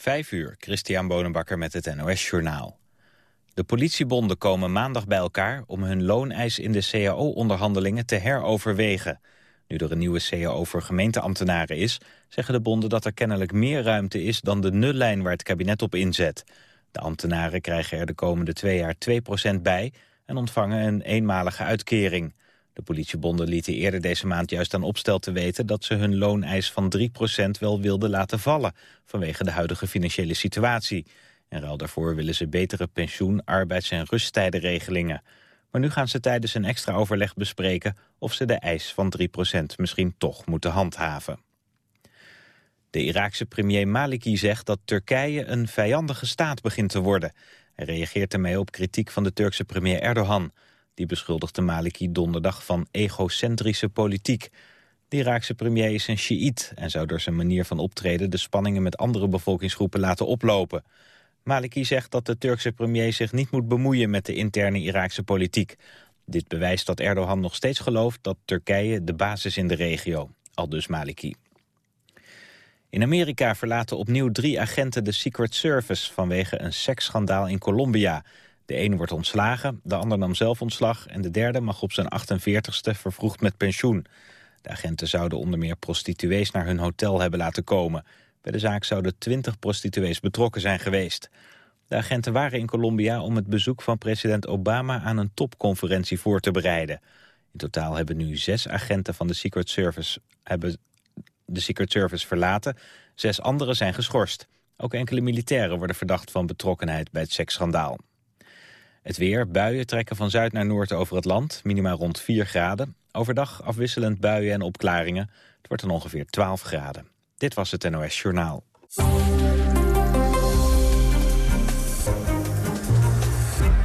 Vijf uur, Christian Bonenbakker met het NOS Journaal. De politiebonden komen maandag bij elkaar om hun looneis in de CAO-onderhandelingen te heroverwegen. Nu er een nieuwe CAO voor gemeenteambtenaren is, zeggen de bonden dat er kennelijk meer ruimte is dan de nullijn waar het kabinet op inzet. De ambtenaren krijgen er de komende twee jaar 2% bij en ontvangen een eenmalige uitkering. De politiebonden lieten eerder deze maand juist aan opstel te weten... dat ze hun looneis van 3% wel wilden laten vallen... vanwege de huidige financiële situatie. En ruil daarvoor willen ze betere pensioen-, arbeids- en rusttijdenregelingen. Maar nu gaan ze tijdens een extra overleg bespreken... of ze de eis van 3% misschien toch moeten handhaven. De Iraakse premier Maliki zegt dat Turkije een vijandige staat begint te worden. Hij reageert ermee op kritiek van de Turkse premier Erdogan... Die beschuldigde Maliki donderdag van egocentrische politiek. De Iraakse premier is een Sjiït en zou door zijn manier van optreden... de spanningen met andere bevolkingsgroepen laten oplopen. Maliki zegt dat de Turkse premier zich niet moet bemoeien... met de interne Iraakse politiek. Dit bewijst dat Erdogan nog steeds gelooft dat Turkije de basis in de regio. Aldus Maliki. In Amerika verlaten opnieuw drie agenten de Secret Service... vanwege een seksschandaal in Colombia... De een wordt ontslagen, de ander nam zelf ontslag... en de derde mag op zijn 48ste vervroegd met pensioen. De agenten zouden onder meer prostituees naar hun hotel hebben laten komen. Bij de zaak zouden 20 prostituees betrokken zijn geweest. De agenten waren in Colombia om het bezoek van president Obama... aan een topconferentie voor te bereiden. In totaal hebben nu zes agenten van de Secret Service, hebben de Secret Service verlaten. Zes anderen zijn geschorst. Ook enkele militairen worden verdacht van betrokkenheid bij het seksschandaal. Het weer, buien trekken van zuid naar noord over het land, minimaal rond 4 graden. Overdag afwisselend buien en opklaringen. Het wordt dan ongeveer 12 graden. Dit was het NOS Journaal.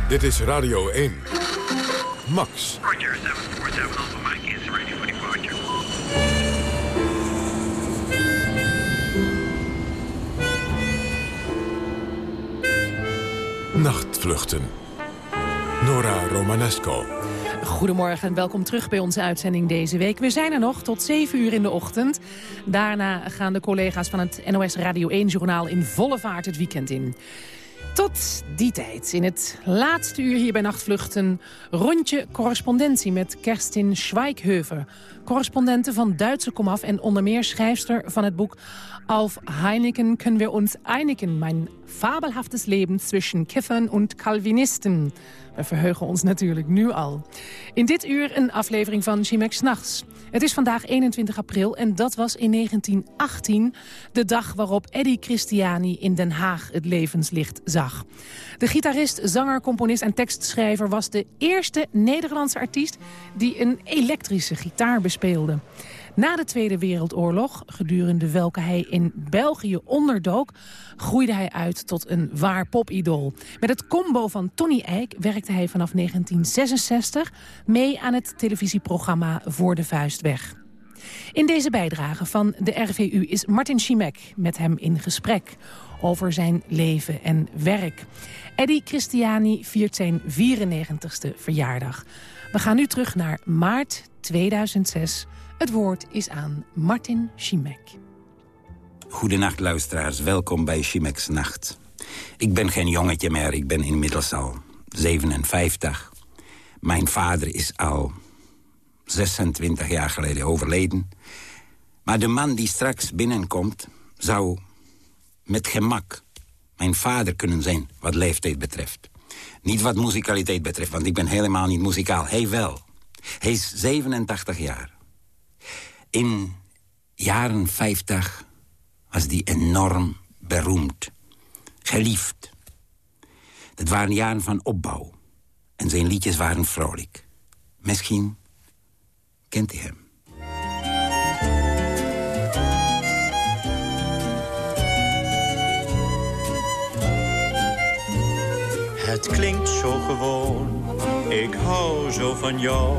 Dit is Radio 1. Max. Roger, 747 Alpha Mike is ready for departure. Nachtvluchten. Nora Romanesco. Goedemorgen en welkom terug bij onze uitzending deze week. We zijn er nog tot 7 uur in de ochtend. Daarna gaan de collega's van het NOS Radio 1-journaal in volle vaart het weekend in. Tot die tijd, in het laatste uur hier bij Nachtvluchten... rondje correspondentie met Kerstin Schweighöfer. Correspondente van Duitse komaf en onder meer schrijfster van het boek... Auf Heineken kunnen we ons einigen, mijn fabelhaftes Leben zwischen Kiffern und Calvinisten. We verheugen ons natuurlijk nu al. In dit uur een aflevering van Chimex Nachts. Het is vandaag 21 april en dat was in 1918 de dag waarop Eddie Christiani in Den Haag het levenslicht zag. De gitarist, zanger, componist en tekstschrijver was de eerste Nederlandse artiest die een elektrische gitaar bespeelde. Na de Tweede Wereldoorlog, gedurende welke hij in België onderdook... groeide hij uit tot een waar popidool. Met het combo van Tony Eijk werkte hij vanaf 1966... mee aan het televisieprogramma Voor de Vuist weg. In deze bijdrage van de RVU is Martin Schimek met hem in gesprek over zijn leven en werk. Eddie Christiani viert zijn 94ste verjaardag. We gaan nu terug naar maart 2006 het woord is aan Martin Schimek. Goedenacht luisteraars, welkom bij Schimek's Nacht. Ik ben geen jongetje meer, ik ben inmiddels al 57. Mijn vader is al 26 jaar geleden overleden. Maar de man die straks binnenkomt zou met gemak mijn vader kunnen zijn wat leeftijd betreft. Niet wat muzikaliteit betreft, want ik ben helemaal niet muzikaal. Hij wel. Hij is 87 jaar. In jaren 50 was die enorm beroemd. Geliefd. Het waren jaren van opbouw. En zijn liedjes waren vrolijk. Misschien kent u hem. Het klinkt zo gewoon, ik hou zo van jou.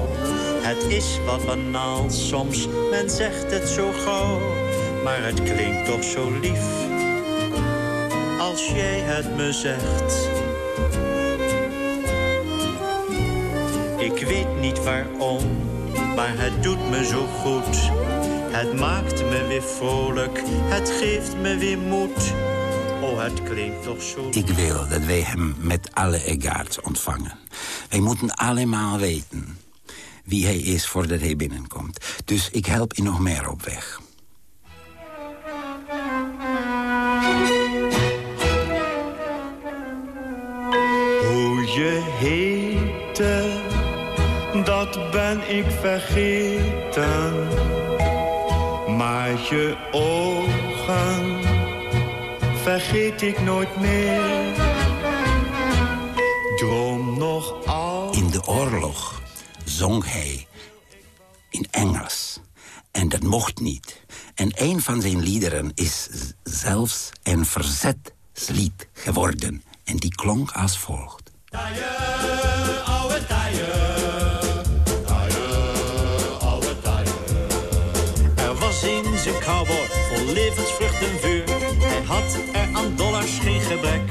Het is wat banaal soms, men zegt het zo gauw. Maar het klinkt toch zo lief, als jij het me zegt. Ik weet niet waarom, maar het doet me zo goed. Het maakt me weer vrolijk, het geeft me weer moed Oh, het klinkt toch zo... Ik wil dat wij hem met alle egaards ontvangen. Wij moeten allemaal weten wie hij is voordat hij binnenkomt. Dus ik help je nog meer op weg. Hoe je heette, dat ben ik vergeten. Maar je ogen vergeet ik nooit meer. Droom nog al. In de oorlog zong hij in Engels. En dat mocht niet. En een van zijn liederen is zelfs een verzetslied geworden. En die klonk als volgt. Er was in zijn cowboy vol levensvrucht en vuur. Hij had er aan dollars geen gebrek.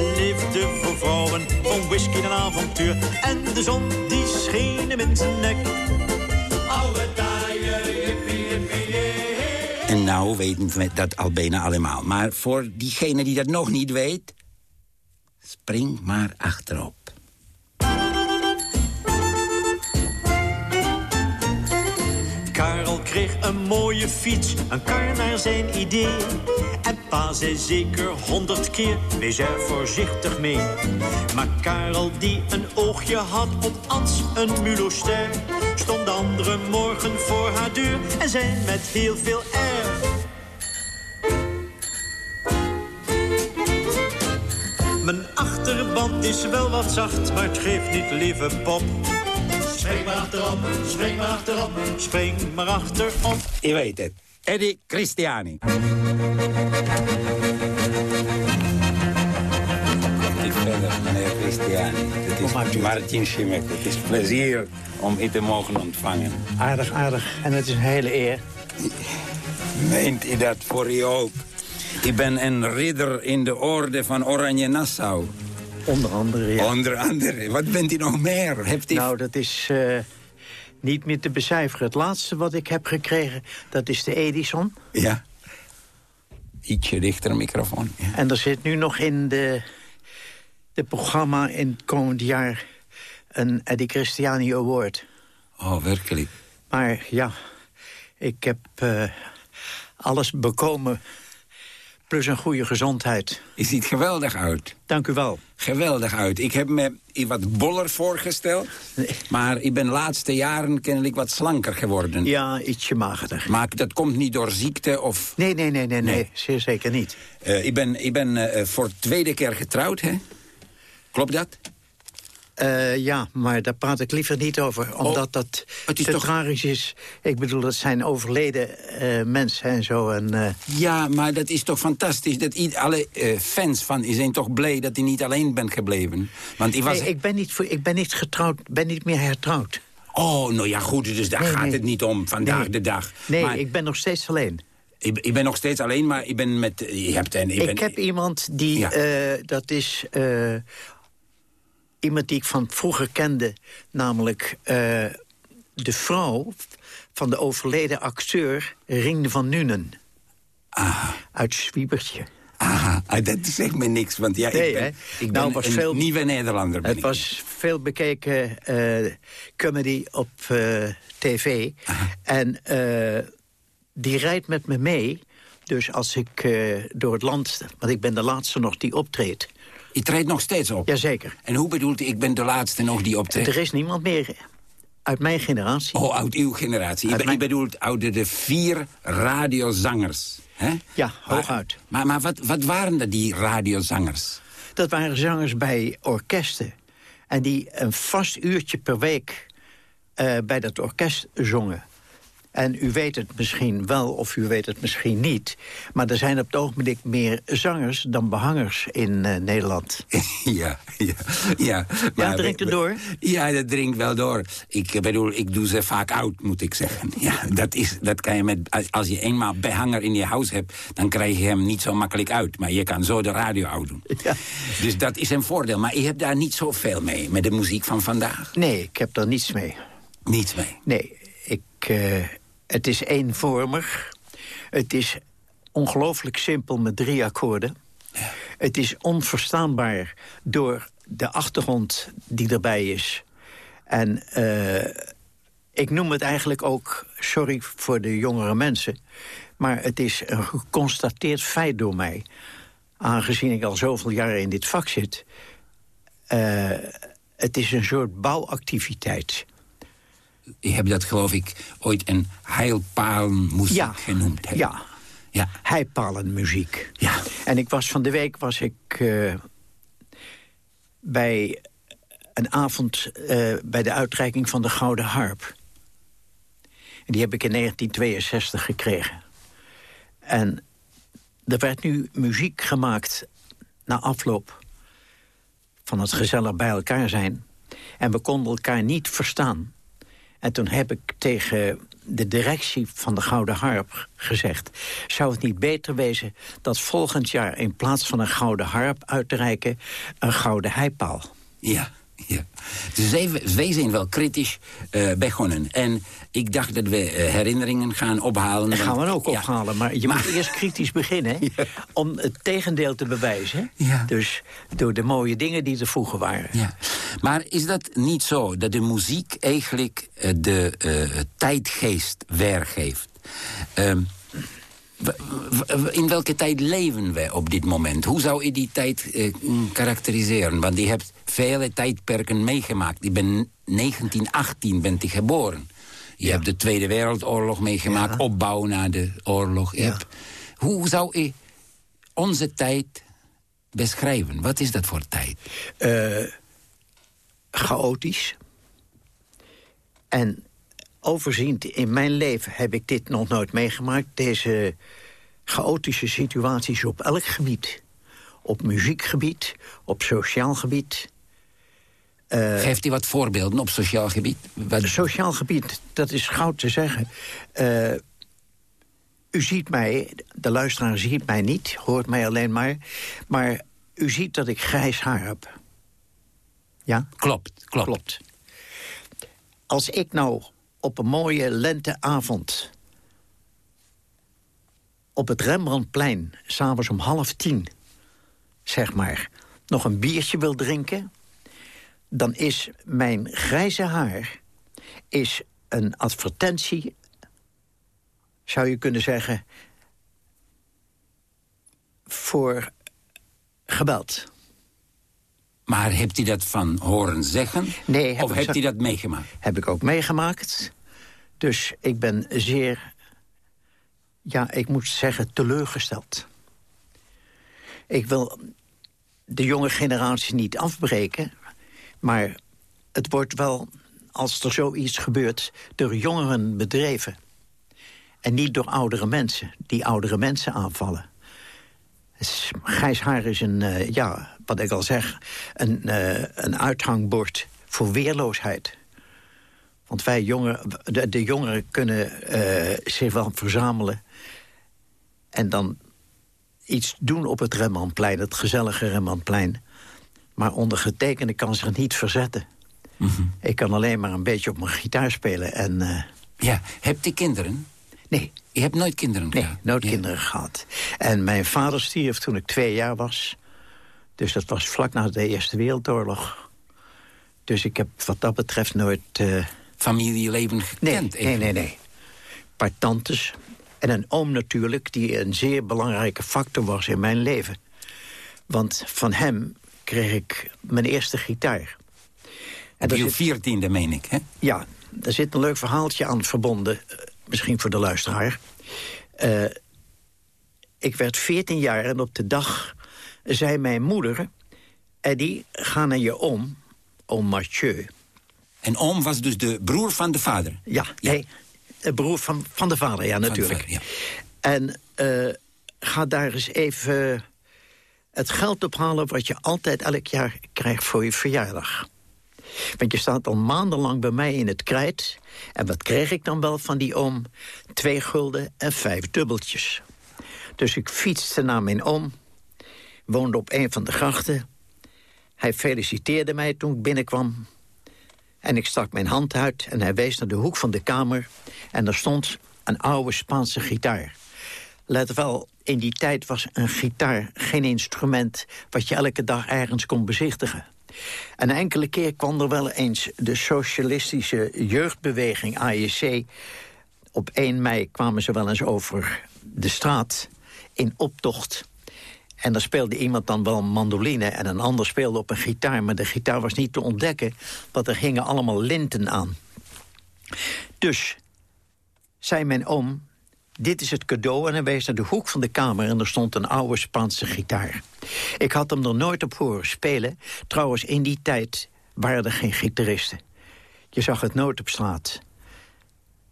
Hij leefde voor vrouwen, van whisky en avontuur. En de zon die scheen hem in zijn nek. Oude taaie, jippie, jippie, jee. En nou weten we dat al bijna allemaal. Maar voor diegene die dat nog niet weet... spring maar achterop. Een mooie fiets, een kar naar zijn idee. En pa zei zeker honderd keer, wees er voorzichtig mee. Maar Karel die een oogje had op Ans, een muloster... stond de andere morgen voor haar deur en zei met heel veel air... Mijn achterband is wel wat zacht, maar het geeft niet, lieve pop. Spring maar achterop, spring maar achterop, spring maar achterop. Je weet het. Eddie Christiani. Meneer Christiani. Het is Martin Schimek. Het is plezier om u te mogen ontvangen. Aardig, aardig. En het is een hele eer. Meent u dat voor u ook? Ik ben een ridder in de orde van Oranje Nassau. Onder andere, ja. Onder andere. Wat bent u nog meer? Heeft u... Nou, dat is eh, niet meer te becijferen. Het laatste wat ik heb gekregen, dat is de Edison. Ja. Ietsje dichter microfoon. Ja. En er zit nu nog in de, de programma in het komend jaar... een Eddie Christiani Award. Oh, werkelijk. Maar ja, ik heb eh, alles bekomen... plus een goede gezondheid. Je ziet geweldig uit. Dank u wel. Geweldig uit. Ik heb me wat boller voorgesteld. Maar ik ben de laatste jaren kennelijk wat slanker geworden. Ja, ietsje magerder. Maar dat komt niet door ziekte of... Nee, nee, nee, nee, nee, Nee. zeer zeker niet. Eh, ik ben, ik ben eh, voor de tweede keer getrouwd, hè? Klopt dat? Eh, ja, maar daar praat ik liever niet over. Omdat dat Oh, het is te toch- tragisch is. Ik bedoel, dat zijn overleden eh, mensen en zo. En, eh, Ja, maar dat is toch fantastisch. Dat alle fans van u zijn toch blij dat u niet alleen bent gebleven. Want ik was... nee, ik, ben niet voor, ik ben niet getrouwd, ben niet meer hertrouwd. Oh, nou ja, goed, dus daar Nee, gaat nee. het niet om vandaag de dag. Nee, Maar ik ben nog steeds alleen. ik, ik ben nog steeds alleen, maar ik ben met... Je hebt een, Ik, ben, heb iemand die, Ja. dat is iemand die ik van vroeger kende. Namelijk eh, de vrouw van de overleden acteur Ring van Nuenen. Uit Zwiebertje. Aha, ah, dat zegt me niks, want ja, Nee, ik ben, ik Nou, ben was een veel- nieuwe Nederlander. Ben Het ik. was veel bekeken eh, comedy op eh, tv. En die rijdt met me mee. Dus als ik door het land... Want ik ben de laatste nog die optreedt. Je treedt nog steeds op. Jazeker. En hoe bedoelt u, ik ben de laatste nog die optreedt? Er is niemand meer uit mijn generatie. Oh, uit uw generatie. Je, Uit be- mijn- je bedoelt uit de vier radiozangers. Hè? Ja, hooguit. Maar, maar wat, wat waren dat, die radiozangers? Dat waren zangers bij orkesten. En die een vast uurtje per week eh, bij dat orkest zongen. En u weet het misschien wel of u weet het misschien niet... maar er zijn op het ogenblik meer zangers dan behangers in eh, Nederland. ja, ja, ja. Maar- drinkt het door? Ja, dat drinkt wel door. Ik bedoel, ik doe ze vaak oud, moet ik zeggen. Ja, dat, is, dat kan je met, als- als je eenmaal behanger in je huis hebt... dan krijg je hem niet zo makkelijk uit. Maar je kan zo de radio oud doen. Ja. Dus dat is een voordeel. Maar je hebt daar niet zoveel mee, met de muziek van vandaag. Nee, ik heb daar niets mee. Niets mee. Nee, ik, eh, het is eenvormig. Het is ongelooflijk simpel met drie akkoorden. Het is onverstaanbaar door de achtergrond die erbij is. En eh, ik noem het eigenlijk ook, sorry voor de jongere mensen... maar het is een geconstateerd feit door mij. Aangezien ik al zoveel jaren in dit vak zit... Uh, het is een soort bouwactiviteit. Hebt dat, geloof ik, ooit een heilpalenmuziek ja, genoemd. Ja, ja. heipalenmuziek. Ja. En ik was van de week was ik uh, bij een avond uh, bij de uitreiking van de Gouden Harp. En die heb ik in 1962 gekregen. En er werd nu muziek gemaakt na afloop van het gezellig bij elkaar zijn. En we konden elkaar niet verstaan. En toen heb ik tegen de directie van de Gouden Harp gezegd... zou het niet beter wezen dat volgend jaar in plaats van een Gouden Harp uit te reiken... een Gouden Heipaal? Ja. Ja. Dus wij zijn wel kritisch uh, begonnen. En ik dacht dat we uh, herinneringen gaan ophalen. Dat gaan we ook ophalen, maar je moet eerst kritisch beginnen... Ja. om het tegendeel te bewijzen. Ja. Dus door de mooie dingen die er vroeger waren. Ja. Maar is dat niet zo dat de muziek eigenlijk uh, de tijdgeest weergeeft? Um, in welke tijd leven we op dit moment? Hoe zou je die tijd eh, karakteriseren? Want je hebt vele tijdperken meegemaakt. Ik ben 1918 bent ik geboren. Je hebt de Tweede Wereldoorlog meegemaakt, opbouw na de oorlog. Hebt, hoe zou je onze tijd beschrijven? Wat is dat voor tijd? Uh, chaotisch. En overziend in mijn leven heb ik dit nog nooit meegemaakt. Deze chaotische situaties op elk gebied. Op muziekgebied, op sociaal gebied. Uh, Geeft u wat voorbeelden op sociaal gebied? Wat... Sociaal gebied, dat is goud te zeggen. Uh, u ziet mij, de luisteraar ziet mij niet, hoort mij alleen maar... maar u ziet dat ik grijs haar heb. Ja? Klopt, klopt. klopt. Als ik nou op een mooie lenteavond... op het Rembrandtplein, s'avonds om half tien... zeg maar, nog een biertje wil drinken... dan is mijn grijze haar is een advertentie... zou je kunnen zeggen... voor gebeld. Maar hebt u dat van horen zeggen? Nee. Of hebt u dat meegemaakt? Heb ik ook meegemaakt. Dus ik ben zeer, ja, ik moet zeggen, teleurgesteld. Ik wil de jonge generatie niet afbreken... maar het wordt wel, als er zoiets gebeurt, door jongeren bedreven. En niet door oudere mensen, die oudere mensen aanvallen. Gijs Haar is een, uh, ja, wat ik al zeg, een, uh, een uithangbord voor weerloosheid. Want wij jongeren, de, de jongeren kunnen uh, zich wel verzamelen... en dan iets doen op het Rembrandtplein, het gezellige Rembrandtplein. Maar ondergetekende kan zich niet verzetten. Mm -hmm. Ik kan alleen maar een beetje op mijn gitaar spelen en... Ja, hebt u kinderen? Nee. Je hebt nooit kinderen nee, gehad? nooit kinderen gehad. En mijn vader stierf toen ik twee jaar was. Dus dat was vlak na de Eerste Wereldoorlog. Dus ik heb wat dat betreft nooit... Uh... Familieleven gekend? Nee, nee, nee, nee. Een paar tantes en een oom natuurlijk... die een zeer belangrijke factor was in mijn leven. Want van hem kreeg ik mijn eerste gitaar. En op je viertiende, meen ik, hè? Ja, daar zit een leuk verhaaltje aan verbonden misschien voor de luisteraar. Uh, ik werd 14 jaar en op de dag zei mijn moeder... Eddie, ga naar je oom, oom Mathieu. En oom was dus de broer van de vader? Ja, ja. nee, de broer van, van de vader, ja, natuurlijk. Vader, ja. En uh, ga daar eens even het geld ophalen... wat je altijd elk jaar krijgt voor je verjaardag. Want je staat al maandenlang bij mij in het krijt. En wat kreeg ik dan wel van die oom? Twee gulden en vijf dubbeltjes. Dus ik fietste naar mijn oom. Woonde op een van de grachten. Hij feliciteerde mij toen ik binnenkwam. En ik stak mijn hand uit en hij wees naar de hoek van de kamer. En daar stond een oude Spaanse gitaar. Let wel, in die tijd was een gitaar geen instrument... wat je elke dag ergens kon bezichtigen. En enkele keer kwam er wel eens de socialistische jeugdbeweging AJC. Op 1 mei kwamen ze wel eens over de straat in optocht. En daar speelde iemand dan wel mandoline en een ander speelde op een gitaar. Maar de gitaar was niet te ontdekken, want er hingen allemaal linten aan. Dus zei mijn oom, dit is het cadeau. En hij wees naar de hoek van de kamer en er stond een oude Spaanse gitaar. Ik had hem er nooit op horen spelen. Trouwens, in die tijd waren er geen gitaristen. Je zag het nooit op straat.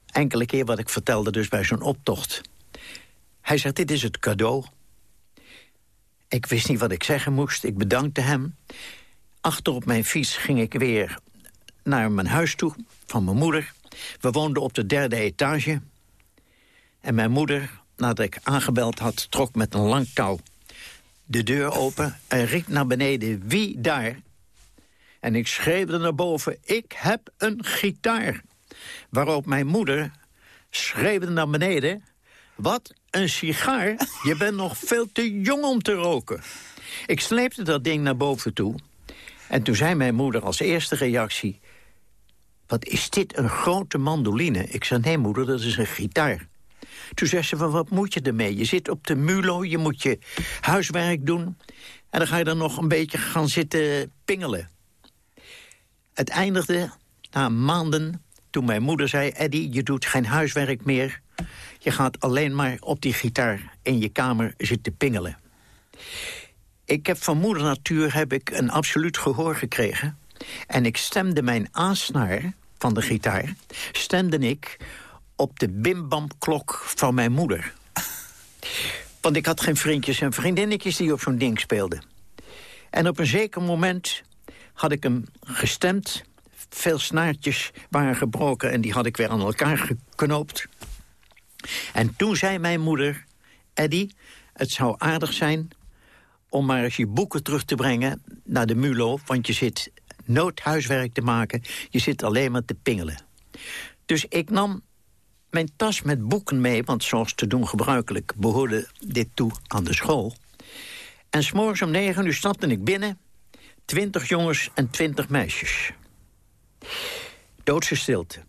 Enkele keer wat ik vertelde dus bij zo'n optocht. Hij zegt, dit is het cadeau. Ik wist niet wat ik zeggen moest. Ik bedankte hem. Achter op mijn fiets ging ik weer naar mijn huis toe van mijn moeder. We woonden op de derde etage. En mijn moeder, nadat ik aangebeld had, trok met een lang touw de deur open en riep naar beneden, wie daar? En ik schreeuwde naar boven, ik heb een gitaar. Waarop mijn moeder schreeuwde naar beneden... wat, een sigaar? Je bent nog veel te jong om te roken. Ik sleepte dat ding naar boven toe. En toen zei mijn moeder als eerste reactie... wat is dit, een grote mandoline? Ik zei, nee moeder, dat is een gitaar. Toen zei ze van, wat moet je ermee? Je zit op de mulo, je moet je huiswerk doen... en dan ga je dan nog een beetje gaan zitten pingelen. Het eindigde na maanden toen mijn moeder zei... Eddie, je doet geen huiswerk meer. Je gaat alleen maar op die gitaar in je kamer zitten pingelen. Ik heb van moeder natuur heb ik een absoluut gehoor gekregen. En ik stemde mijn aansnaar van de gitaar... stemde ik op de bimbamklok van mijn moeder. Want ik had geen vriendjes en vriendinnetjes die op zo'n ding speelden. En op een zeker moment had ik hem gestemd. Veel snaartjes waren gebroken en die had ik weer aan elkaar geknoopt. En toen zei mijn moeder... Eddie, het zou aardig zijn om maar eens je boeken terug te brengen naar de MULO... want je zit noodhuiswerk te maken, je zit alleen maar te pingelen. Dus ik nam mijn tas met boeken mee, want zoals te doen gebruikelijk... behoorde dit toe aan de school. En s'morgens om negen uur stapte ik binnen. Twintig jongens en twintig meisjes. Doodse stilte.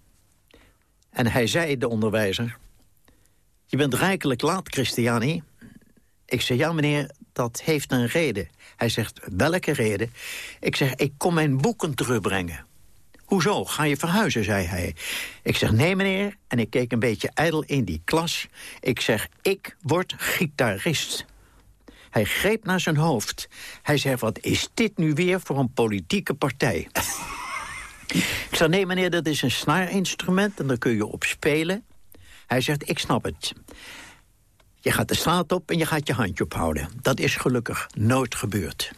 En hij zei, de onderwijzer... Je bent rijkelijk laat, Christiani. Ik zeg, ja meneer, dat heeft een reden. Hij zegt, welke reden? Ik zeg, ik kom mijn boeken terugbrengen. Hoezo, ga je verhuizen, zei hij. Ik zeg, nee meneer, en ik keek een beetje ijdel in die klas. Ik zeg, ik word gitarist. Hij greep naar zijn hoofd. Hij zei, wat is dit nu weer voor een politieke partij? ik zeg, nee meneer, dat is een snaarinstrument en daar kun je op spelen. Hij zegt, ik snap het. Je gaat de straat op en je gaat je handje ophouden. Dat is gelukkig nooit gebeurd.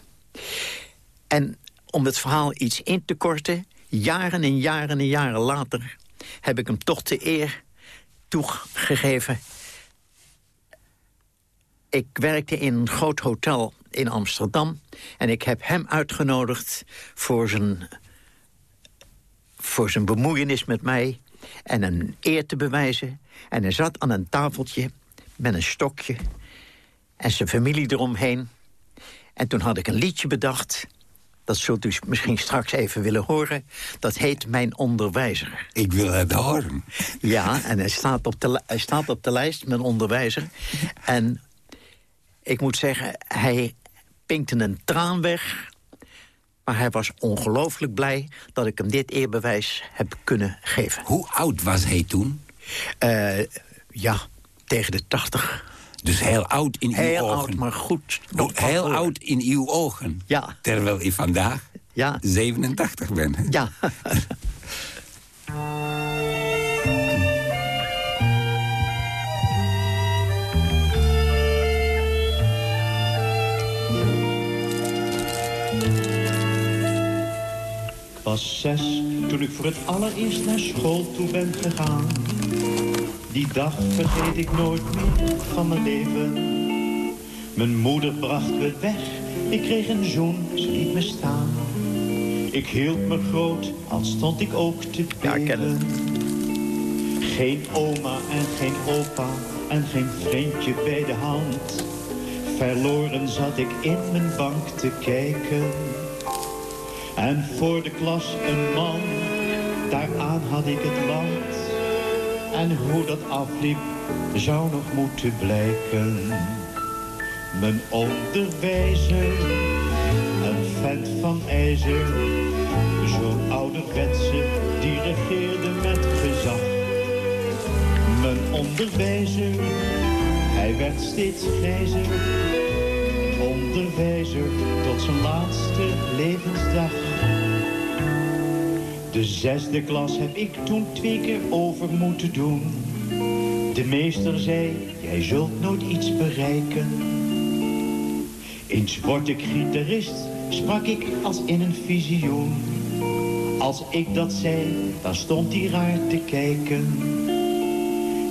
En om het verhaal iets in te korten jaren en jaren en jaren later... heb ik hem toch de eer toegegeven. Ik werkte in een groot hotel in Amsterdam... en ik heb hem uitgenodigd voor zijn, voor zijn bemoeienis met mij... en een eer te bewijzen. En hij zat aan een tafeltje met een stokje... en zijn familie eromheen. En toen had ik een liedje bedacht... Dat zult u misschien straks even willen horen. Dat heet Mijn Onderwijzer. Ik wil het horen. Ja, en hij staat op de, hij staat op de lijst, Mijn Onderwijzer. En ik moet zeggen, hij pinkte een traan weg... Maar hij was ongelooflijk blij dat ik hem dit eerbewijs heb kunnen geven. Hoe oud was hij toen? Uh, ja, tegen de tachtig. Dus heel oud in heel uw ogen. Heel oud, maar goed. heel oud in uw ogen. Ja. Terwijl ik vandaag ja. 87 ben. Ja. Ik was zes toen ik voor het allereerst naar school toe ben gegaan. Die dag vergeet ik nooit meer van mijn leven. Mijn moeder bracht me weg, ik kreeg een zoen, ze liet me staan. Ik hield me groot, al stond ik ook te beven. Ja. Geen oma en geen opa, en geen vriendje bij de hand. Verloren zat ik in mijn bank te kijken. En voor de klas een man, daaraan had ik het land. En hoe dat afliep, zou nog moeten blijken. Mijn onderwijzer, een vent van ijzer. Zo'n ouderwetse, die regeerde met gezag. Mijn onderwijzer, hij werd steeds grijzer. Onderwijzer tot zijn laatste levensdag. De zesde klas heb ik toen twee keer over moeten doen. De meester zei, jij zult nooit iets bereiken. Eens word ik gitarist, sprak ik als in een visioen. Als ik dat zei, dan stond hij raar te kijken.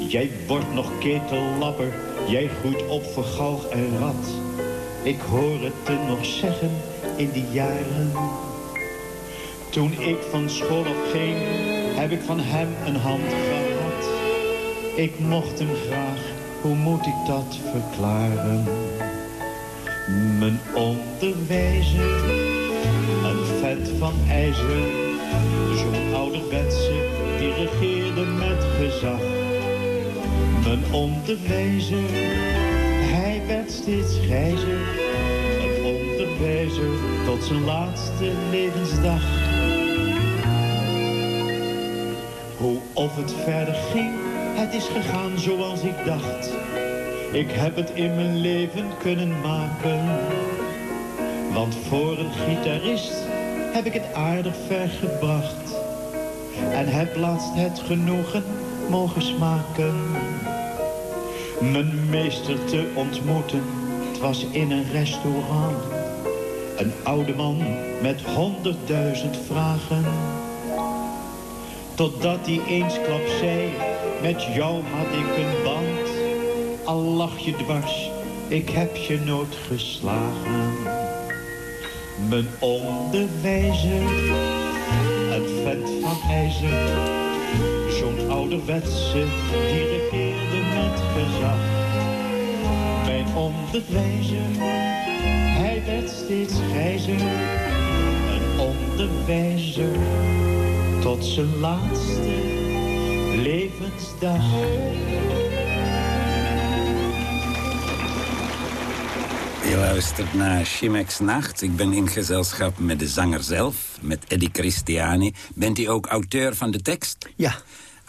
Jij wordt nog ketellapper, jij groeit op voor galg en rat. Ik hoor het te nog zeggen in die jaren. Toen ik van school ging, heb ik van hem een hand gehad. Ik mocht hem graag, hoe moet ik dat verklaren? Mijn onderwijzer, een vet van ijzer. Zo'n ouderwetse, die regeerde met gezag. Mijn onderwijzer, hij werd steeds grijzer. Een onderwijzer tot zijn laatste levensdag. Of het verder ging, het is gegaan zoals ik dacht. Ik heb het in mijn leven kunnen maken. Want voor een gitarist heb ik het aardig ver gebracht. En heb laatst het genoegen mogen smaken. Mijn meester te ontmoeten, het was in een restaurant. Een oude man met honderdduizend vragen. Totdat hij eensklap zei, met jou had ik een band. Al lach je dwars, ik heb je nooit geslagen. Mijn onderwijzer, een vent van ijzer. Zo'n ouderwetse, die regeerde met gezag. Mijn onderwijzer, hij werd steeds grijzer. Een onderwijzer, tot zijn laatste levensdag. Je luistert naar Chimex Nacht. Ik ben in gezelschap met de zanger zelf, met Eddie Christiani. Bent u ook auteur van de tekst? Ja,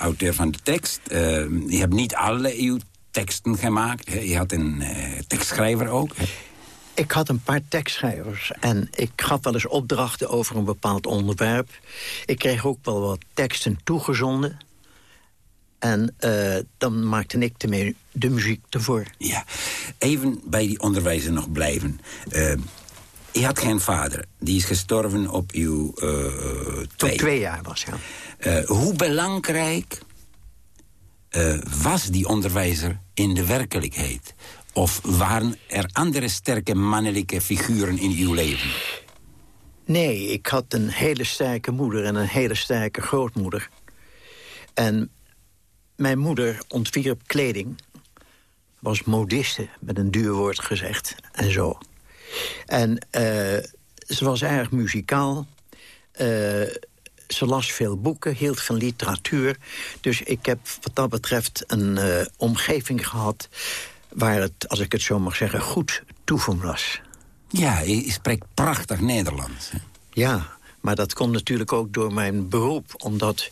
Auteur van de tekst. Eh, je hebt niet alle uw teksten gemaakt. Je had een eh, tekstschrijver ook. Ik had een paar tekstschrijvers en ik gaf wel eens opdrachten over een bepaald onderwerp. Ik kreeg ook wel wat teksten toegezonden. En eh, dan maakte ik de, de muziek ervoor. Ja. Even bij die onderwijzer nog blijven. Eh, je had geen vader. Die is gestorven op uw eh Toen twee. ik twee jaar was, ja. Eh, hoe belangrijk eh, was die onderwijzer in de werkelijkheid? Of waren er andere sterke mannelijke figuren in uw leven? Nee, ik had een hele sterke moeder en een hele sterke grootmoeder. En mijn moeder ontwierp kleding. Was modiste, met een duur woord gezegd. En zo. En eh, ze was erg muzikaal. Eh, ze las veel boeken, hield van literatuur. Dus ik heb wat dat betreft een eh, omgeving gehad... waar het, als ik het zo mag zeggen, goed toeven was. Ja, je spreekt prachtig Nederlands. hè? Ja, maar dat komt natuurlijk ook door mijn beroep. Omdat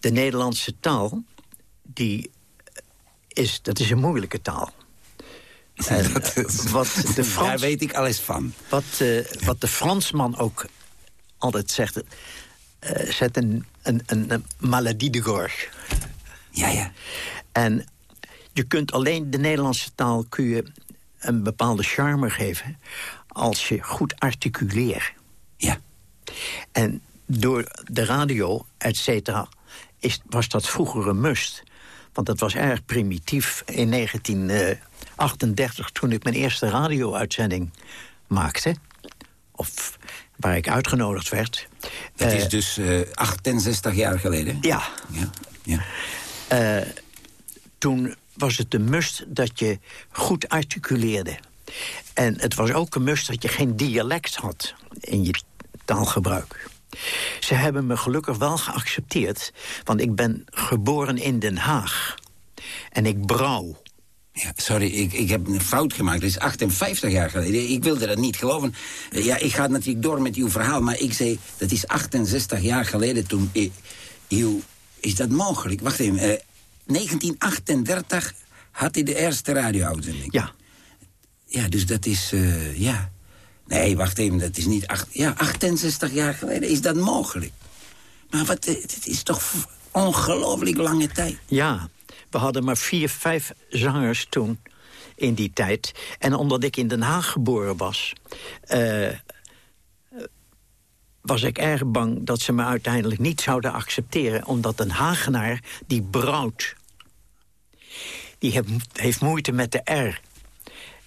de Nederlandse taal, die is, dat is een moeilijke taal. En, Dat is- eh, wat, de Daar Frans, weet ik alles van. wat, eh, wat de Fransman ook altijd zegt... eh, zet een, een, een, een maladie de gorge. Ja, ja. En je kunt alleen de Nederlandse taal kun je een bepaalde charme geven... als je goed articuleert. Ja. En door de radio, et cetera, is- was dat vroeger een must. Want dat was erg primitief in 1938... toen ik mijn eerste radio-uitzending maakte. Of waar ik uitgenodigd werd. Dat Eh, is dus eh 68 jaar geleden. Ja, Ja, ja. Eh, toen was het een must dat je goed articuleerde. En het was ook een must dat je geen dialect had in je taalgebruik. Ze hebben me gelukkig wel geaccepteerd, want ik ben geboren in Den Haag. En ik brouw. Ja, sorry, ik, ik heb een fout gemaakt. Het is 58 jaar geleden. Ik wilde dat niet geloven. Eh, Ja, ik ga natuurlijk door met uw verhaal, maar ik zei... dat is 68 jaar geleden toen... eh, uw, is dat mogelijk? Wacht even. Eh, 1938 had hij de eerste radio-uitzending. Ja, Ja, dus dat is... eh, ja. Nee, wacht even, dat is niet... Acht, ja, 68 jaar geleden. Is dat mogelijk? Maar wat, eh, het is toch ongelooflijk lange tijd. ja. We hadden maar vier, vijf zangers toen in die tijd. En omdat ik in Den Haag geboren was... eh, was ik erg bang dat ze me uiteindelijk niet zouden accepteren. Omdat een Hagenaar, die brouwt... die heeft, heeft moeite met de R.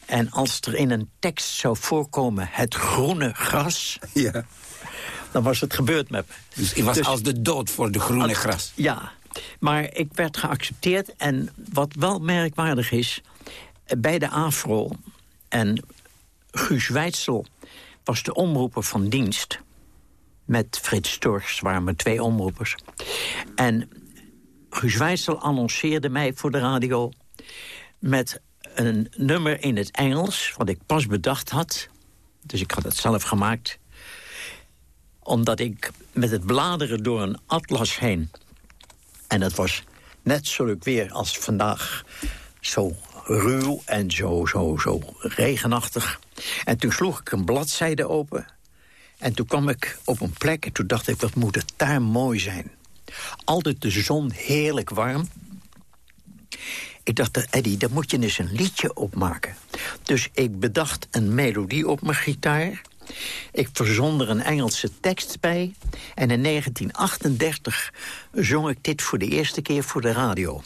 En als er in een tekst zou voorkomen het groene gras... Ja. dan was het gebeurd met me. Dus ik was Dus- als de dood voor de groene gras. Ja, maar ik werd geaccepteerd. En wat wel merkwaardig is, bij de AFRO... en Guus Weitzel was de omroeper van dienst... met Frits Storks waren maar twee omroepers. En Guus Weitzel annonceerde mij voor de radio... met een nummer in het Engels, wat ik pas bedacht had. Dus ik had het zelf gemaakt omdat ik met het bladeren door een atlas heen... en het was net zo leuk weer als vandaag... zo ruw en zo, zo, zo regenachtig. En toen sloeg ik een bladzijde open... en toen kwam ik op een plek en toen dacht ik... wat moet het daar mooi zijn. Altijd de zon heerlijk warm... Ik dacht, Eddie, daar moet je eens een liedje op maken. Dus ik bedacht een melodie op mijn gitaar. Ik verzon er een Engelse tekst bij. En in 1938 zong ik dit voor de eerste keer voor de radio.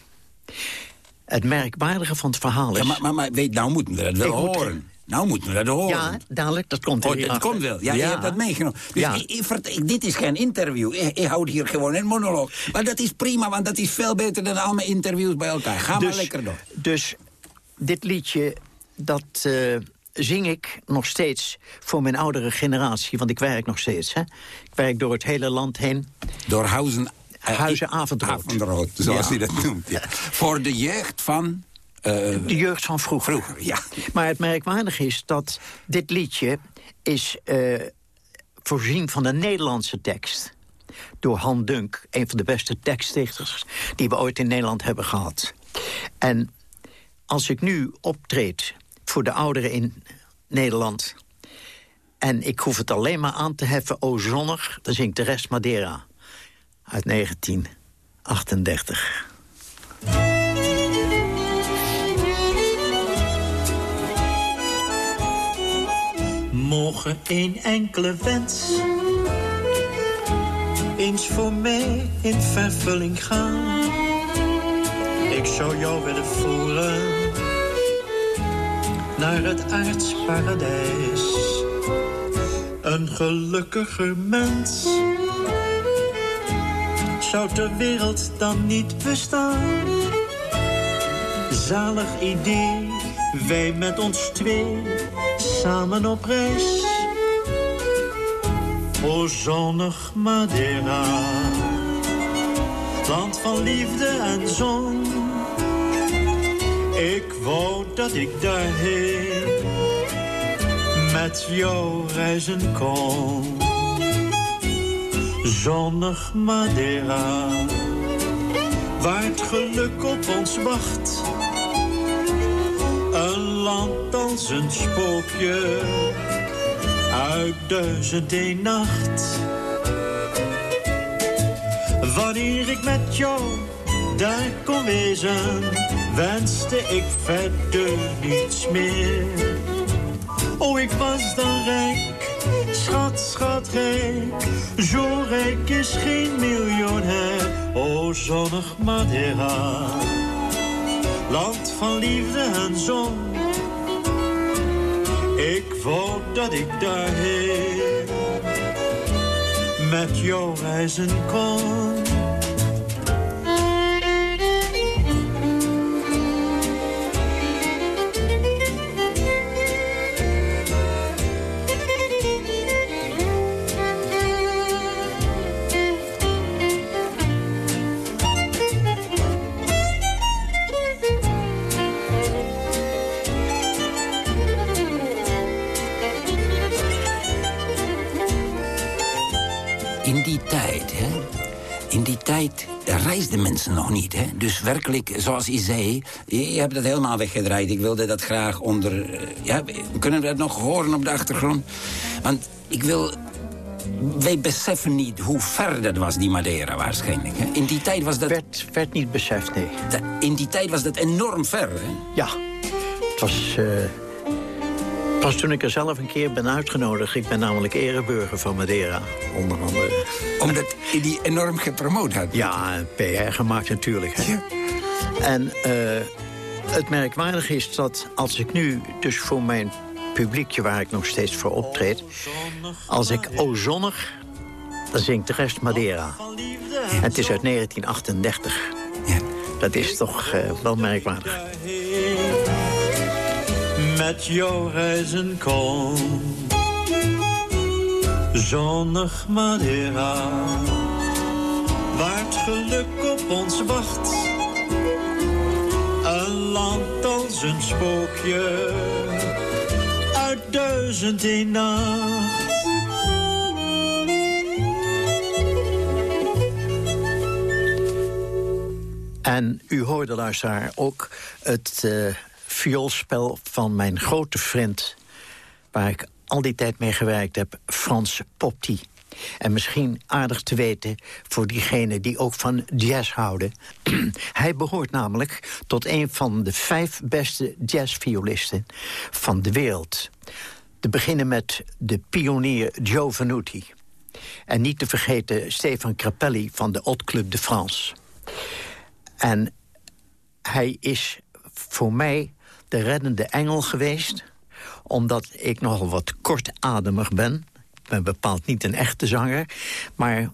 Het merkwaardige van het verhaal is... Ja, maar, maar, maar weet, nou moeten we dat wel horen. Nou moeten we dat horen. Ja, dadelijk, dat komt Oh, hier dat komt wel. Ja, je hebt dat meegenomen. Dus Ja. ik, ik vert- ik- dit is geen interview. Ik, ik houd hier gewoon een monoloog. Maar dat is prima, want dat is veel beter dan al mijn interviews bij elkaar. Ga maar lekker door. Dus dit liedje, dat eh, zing ik nog steeds voor mijn oudere generatie. Want ik werk nog steeds. Hè? Ik werk door het hele land heen. Door Huizen... eh, Huizen Avondrood. Avondrood, zoals Ja. hij dat noemt. Ja. Voor de jeugd van... eh, De jeugd van vroeger. Vroeger, ja. Maar het merkwaardige is dat dit liedje is eh, voorzien van een Nederlandse tekst. Door Han Dunk, een van de beste tekstdichters... die we ooit in Nederland hebben gehad. En als ik nu optreed voor de ouderen in Nederland... en ik hoef het alleen maar aan te heffen, o zonnig... dan zingt de rest Madeira uit 1938. Mogen één enkele wens eens voor mij in vervulling gaan. Ik zou jou willen voeren naar het aards paradijs. Een gelukkiger mens zou ter wereld dan niet bestaan. Zalig idee, wij met ons twee samen op reis. O zonnig Madeira, land van liefde en zon. Ik wou dat ik daarheen met jou reizen kon. Zonnig Madeira, waar het geluk op ons wacht. Een land als een spookje uit duizend een nacht. Wanneer ik met jou daar kon wezen, wenste ik verder niets meer. Oh, ik was dan rijk, schat, schat rijk. Zo rijk is geen miljonair. O, zonnig Madeira, land van liefde en zon. Ik wou dat ik daarheen met jou reizen kon. Mensen nog niet. Hè? Dus werkelijk, zoals je zei, je, je hebt dat helemaal weggedraaid. Ik wilde dat graag onder... eh, Ja, kunnen we dat nog horen op de achtergrond? Want ik wil... Wij beseffen niet hoe ver dat was, die Madeira waarschijnlijk. Hè? In die tijd was dat... Werd, werd niet beseft, nee. da- In die tijd was dat enorm ver, hè? Ja, het was, eh, pas toen ik er zelf een keer ben uitgenodigd. Ik ben namelijk ereburger van Madeira, onder andere. Omdat je die enorm gepromoot had. Ja, PR gemaakt natuurlijk. Hè. En eh, het merkwaardige is dat als ik nu dus voor mijn publiekje... waar ik nog steeds voor optreed... als ik O Zonnig, dan zingt de rest Madeira. En het is uit 1938. Ja. Dat is toch eh, wel merkwaardig. Met jou reizen kon. Zonnig Madeira, waar het geluk op ons wacht. Een land als een spookje, uit duizend een nacht. En u hoorde, luisteraar, ook het eh vioolspel van mijn grote vriend... waar ik al die tijd mee gewerkt heb, Frans Popti. En misschien aardig te weten voor diegenen die ook van jazz houden. Hij behoort namelijk tot een van de vijf beste jazzviolisten van de wereld. Te beginnen met de pionier Joe Venuti. En niet te vergeten Stefan Grappelli van de Haute Club de France. En hij is voor mij de reddende engel geweest... omdat ik nogal wat kortademig ben. Ik ben bepaald niet een echte zanger. Maar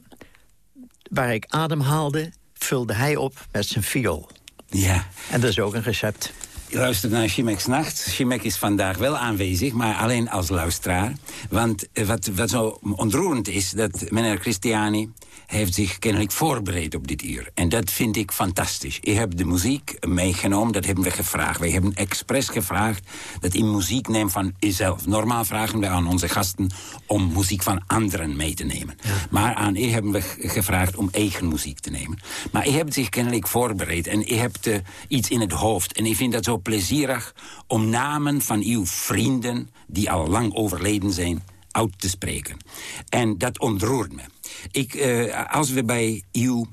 waar ik adem haalde, vulde hij op met zijn viool. Ja. En dat is ook een recept. Je luistert naar Chimex Nacht. Chimek is vandaag wel aanwezig, maar alleen als luisteraar. Want eh, wat, wat zo ontroerend is, dat meneer Christiani heeft zich kennelijk voorbereid op dit uur. En dat vind ik fantastisch. Je hebt de muziek meegenomen, dat hebben we gevraagd. Wij hebben expres gevraagd dat u muziek neemt van uzelf. Normaal vragen wij aan onze gasten om muziek van anderen mee te nemen. Maar aan u hebben we gevraagd om eigen muziek te nemen. Maar u hebt zich kennelijk voorbereid en u hebt eh, iets in het hoofd. En ik vind dat zo plezierig om namen van uw vrienden... die al lang overleden zijn, uit te spreken. En dat ontroert me. Ik, eh, als we bij uw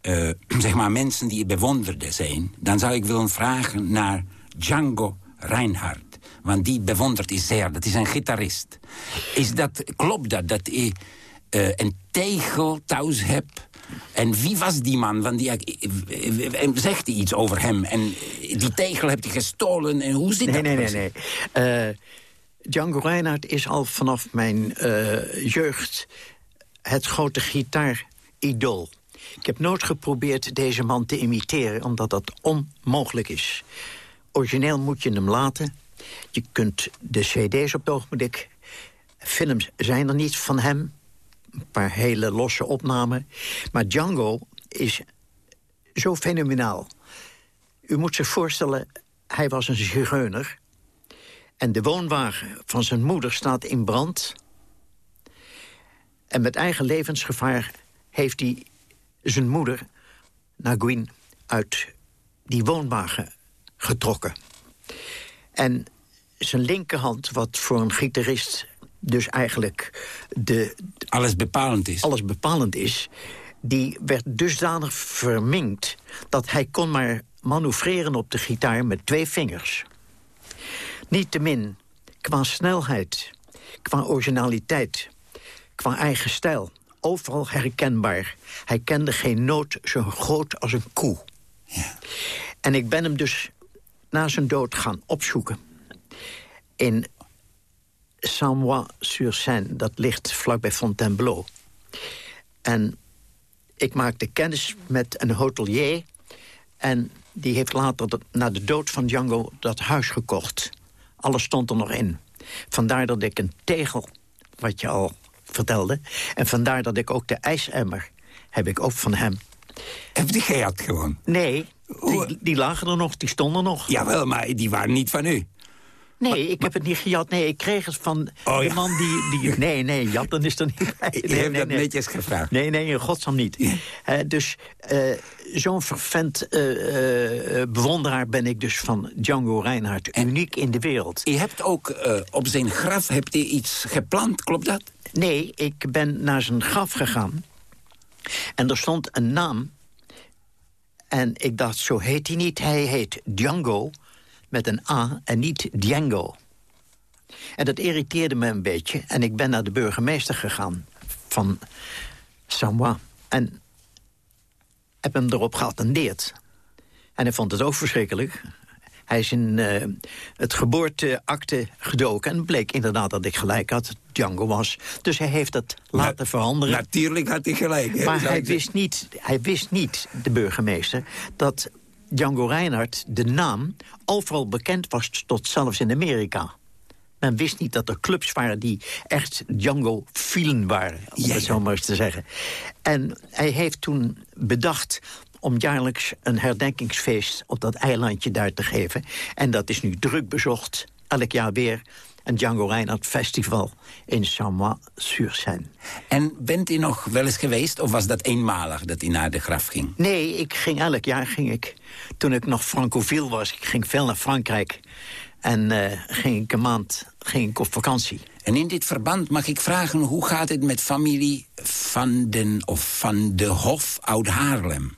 eh, zeg maar mensen die je bewonderde zijn... dan zou ik willen vragen naar Django Reinhardt. Want die bewondert u zeer. Dat is een gitarist. Is dat, klopt dat, dat u eh, een tegel thuis hebt... En wie was die man? Want die, eh, eh, zegt hij iets over hem? En die tegel hebt hij gestolen? En hoe zit Nee, dat? nee, nee. precies? nee. Eh, Django Reinhardt is al vanaf mijn eh, jeugd het grote gitaaridool. Ik heb nooit geprobeerd deze man te imiteren, omdat dat onmogelijk is. Origineel moet je hem laten. Je kunt de cd's op het ogenblik... Films zijn er niet van hem. Paar hele losse opnamen. Maar Django is zo fenomenaal. U moet zich voorstellen, hij was een zigeuner... En de woonwagen van zijn moeder staat in brand. En met eigen levensgevaar heeft hij zijn moeder, Naguin, uit die woonwagen getrokken. En zijn linkerhand, wat voor een gitarist dus eigenlijk de, Alles bepalend is. alles bepalend is... die werd dusdanig verminkt dat hij kon maar manoeuvreren op de gitaar met twee vingers. Niettemin, qua snelheid, qua originaliteit, qua eigen stijl... overal herkenbaar. Hij kende geen noot zo groot als een koe. En ik ben hem dus na zijn dood gaan opzoeken. In Saint-Mois-sur-Seine, dat ligt vlakbij Fontainebleau. En ik maakte kennis met een hotelier... en die heeft later, na de dood van Django, dat huis gekocht. Alles stond er nog in. Vandaar dat ik een tegel, wat je al vertelde... en vandaar dat ik ook de ijsemmer heb ik ook van hem. Heb je gehad gewoon? Nee, die, die lagen er nog, die stonden nog. Jawel, maar die waren niet van u. Nee, ik heb het niet gejat. Nee, ik kreeg het van Oh, de man die... die nee, nee, jatten is er niet bij. Je Nee, hebt nee, dat netjes gevraagd. Nee, nee, in godsnaam niet. Dus eh, zo'n vervent eh, eh, bewonderaar ben ik dus van Django Reinhardt. Uniek in de wereld. Je hebt ook op zijn graf hebt hij iets geplant, klopt dat? Nee, ik ben naar zijn graf gegaan. En er stond een naam. En ik dacht, zo heet hij niet. Hij heet Django met een A en niet Django. En dat irriteerde me een beetje. En ik ben naar de burgemeester gegaan van Samoa. En heb hem erop geattendeerd. En hij vond het ook verschrikkelijk. Hij is in eh, het geboorteakte gedoken. En het bleek inderdaad dat ik gelijk had. Django was. Dus hij heeft dat laten veranderen. Natuurlijk had hij gelijk. hè, Maar hij wist, niet, hij wist niet, de burgemeester, dat Django Reinhardt, de naam, overal bekend was, tot zelfs in Amerika. Men wist niet dat er clubs waren die echt Django-fielen waren, om Ja, het zo maar eens te zeggen. En hij heeft toen bedacht om jaarlijks een herdenkingsfeest op dat eilandje daar te geven. En dat is nu druk bezocht, elk jaar weer. Een Django Reinhardt Festival in Samoa-sur-Seine. En bent u nog wel eens geweest, of was dat eenmalig dat hij naar de graf ging? Nee, ik ging elk jaar ging ik. Toen ik nog francofiel was, ik ging veel naar Frankrijk. En eh, ging ik een maand ging ik op vakantie. En in dit verband mag ik vragen, hoe gaat het met familie van, den, of van de Hof Oud-Haarlem?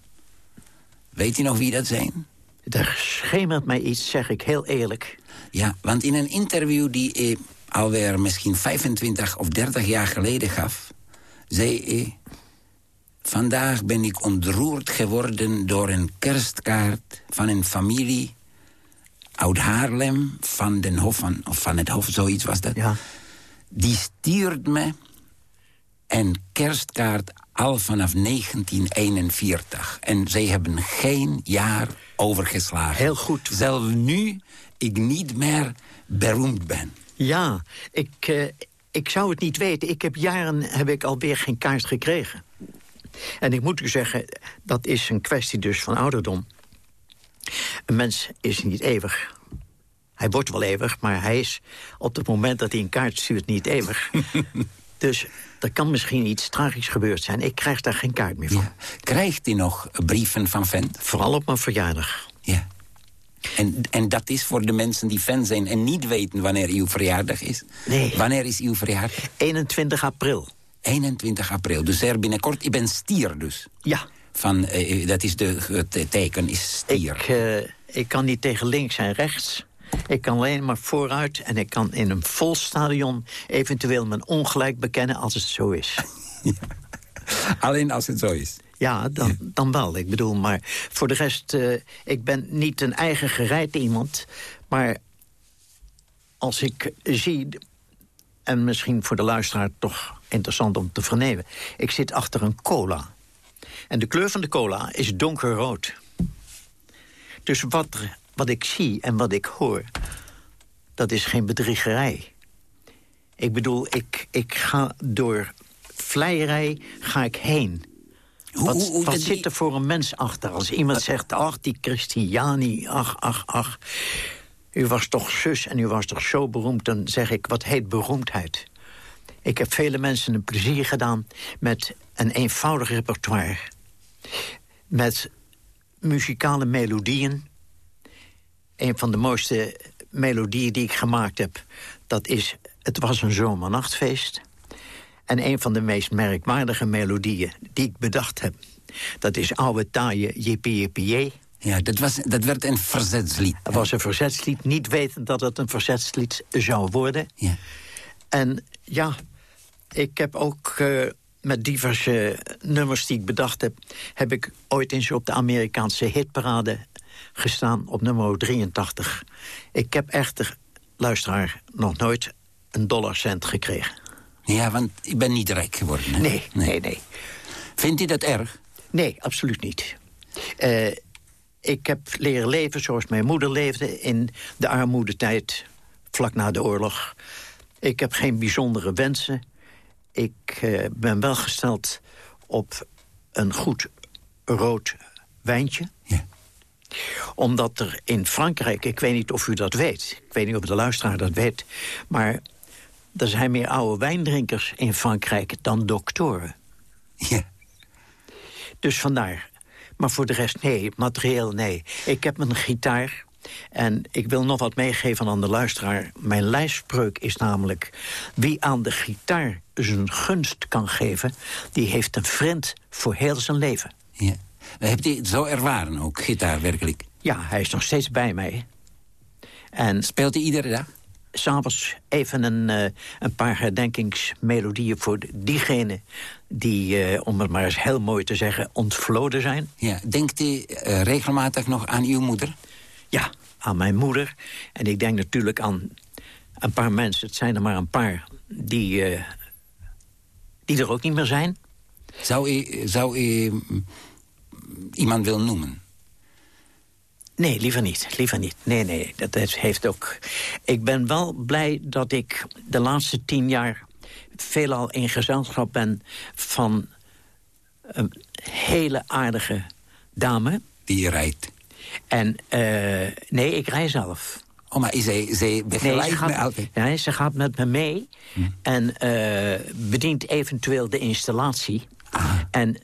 Weet u nog wie dat zijn? Er schemert mij iets, zeg ik heel eerlijk. Ja, want in een interview die ik alweer misschien 25 of 30 jaar geleden gaf... zei hij... Vandaag ben ik ontroerd geworden door een kerstkaart van een familie... Oud-Haarlem, van, den Hof, van, of van het Hof, zoiets was dat. Ja. Die stuurt me een kerstkaart al vanaf 1941. En zij hebben geen jaar overgeslagen. Heel goed. Zelfs nu ik niet meer beroemd ben. Ja, ik, eh, ik zou het niet weten. Ik heb jaren heb ik alweer geen kaart gekregen. En ik moet u zeggen, dat is een kwestie dus van ouderdom. Een mens is niet eeuwig. Hij wordt wel eeuwig, maar hij is op het moment dat hij een kaart stuurt niet eeuwig. dus er kan misschien iets tragisch gebeurd zijn. Ik krijg daar geen kaart meer van. Ja. Krijgt hij nog brieven van fans? Vooral op mijn verjaardag. Ja. En, en dat is voor de mensen die fan zijn en niet weten wanneer uw verjaardag is. Nee. Wanneer is uw verjaardag? 21 april. 21 april. Dus zeer binnenkort. Ik ben stier dus. Ja, Van, eh, dat is de, het teken is stier. Ik, eh, ik kan niet tegen links en rechts. Ik kan alleen maar vooruit en ik kan in een vol stadion eventueel mijn ongelijk bekennen als het zo is. Alleen als het zo is. Ja, dan, dan wel. Ik bedoel, maar voor de rest, eh, ik ben niet een eigen gereid iemand. Maar als ik zie, en misschien voor de luisteraar toch interessant om te vernemen... ik zit achter een cola. En de kleur van de cola is donkerrood. Dus wat, wat ik zie en wat ik hoor, dat is geen bedriegerij. Ik bedoel, ik, ik ga door vleierij ga ik heen. Wat, hoe- hoe wat zit er voor een mens achter? Als iemand zegt, ach, die Christiani, ach, ach, ach. U was toch zus en u was toch zo beroemd. Dan zeg ik, wat heet beroemdheid? Ik heb vele mensen een plezier gedaan met een eenvoudig repertoire. Met muzikale melodieën. Een van de mooiste melodieën die ik gemaakt heb... dat is Het was een zomernachtfeest. En een van de meest merkwaardige melodieën die ik bedacht heb... dat is Oude Taaie Jippie. Ja, dat, was, dat werd een verzetslied. Het was een verzetslied, niet wetend dat het een verzetslied zou worden. Ja. En ja, ik heb ook eh, met diverse nummers die ik bedacht heb... heb ik ooit eens op de Amerikaanse hitparade gestaan op nummer 83. Ik heb echter, luisteraar, nog nooit een dollarcent gekregen. Ja, want ik ben niet rijk geworden. hè? Nee, nee, nee. Vindt u dat erg? Nee, absoluut niet. Eh, ik heb leren leven zoals mijn moeder leefde in de armoedetijd, vlak na de oorlog. Ik heb geen bijzondere wensen. Ik eh, ben wel gesteld op een goed rood wijntje. Ja. Omdat er in Frankrijk, ik weet niet of u dat weet... ik weet niet of de luisteraar dat weet... maar er zijn meer oude wijndrinkers in Frankrijk dan doktoren. Ja. Dus vandaar. Maar voor de rest, nee. Materieel, nee. Ik heb een gitaar. En ik wil nog wat meegeven aan de luisteraar. Mijn lijfspreuk is namelijk... wie aan de gitaar zijn gunst kan geven... die heeft een vriend voor heel zijn leven. ja. Hebt u het zo ervaren ook, gitaar werkelijk? Ja, hij is nog steeds bij mij. En Speelt u iedere dag? S'avonds even een, eh, een paar herdenkingsmelodieën... voor diegenen die, eh, om het maar eens heel mooi te zeggen, ontvloden zijn. Ja. Denkt u eh, regelmatig nog aan uw moeder? Ja, aan mijn moeder. En ik denk natuurlijk aan een paar mensen, het zijn er maar een paar... die, die er ook niet meer zijn. Zou u, zou u mm, iemand willen noemen? Nee, liever niet. Liever niet. Nee, nee, dat heeft ook... Ik ben wel blij dat ik de laatste tien jaar... veelal in gezelschap ben van een hele aardige dame. Die rijdt. En eh, nee, ik rij zelf. Oh, maar zij, zij Nee, begeleidt ze gaat, me altijd. nee, ze gaat met me mee en eh, bedient eventueel de installatie. En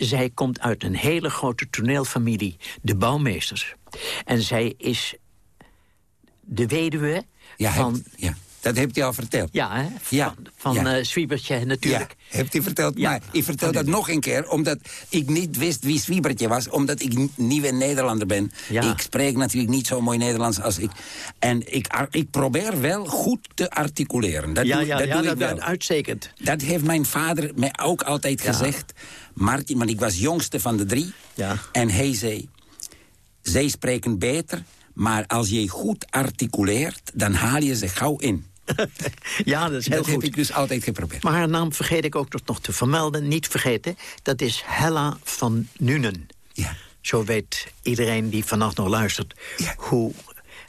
zij komt uit een hele grote toneelfamilie, de bouwmeesters. En zij is de weduwe Ja, van... ja, dat hebt u al verteld. Ja, hè? Van, Ja, van ja. eh, Zwiebertje natuurlijk. Ja, hebt u verteld. Ja. Maar ik vertel dat nog een keer, omdat ik niet wist wie Zwiebertje was. Omdat ik nieuwe Nederlander ben. Ja. Ik spreek natuurlijk niet zo mooi Nederlands als ik. En ik, ik probeer wel goed te articuleren. Dat Ja, doe, ja, dat ja, doe dat ik wel. dat uitstekend. Dat heeft mijn vader mij ook altijd Ja. gezegd. Martin, want ik was jongste van de drie. Ja. En hij zei, zij spreken beter... maar als je goed articuleert, dan haal je ze gauw in. Ja, dat is heel dat heb ik dus altijd geprobeerd. Maar haar naam vergeet ik ook nog- te vermelden. Niet vergeten, dat is Hella van Nuenen. Ja. Zo weet iedereen die vannacht nog luistert Ja. hoe...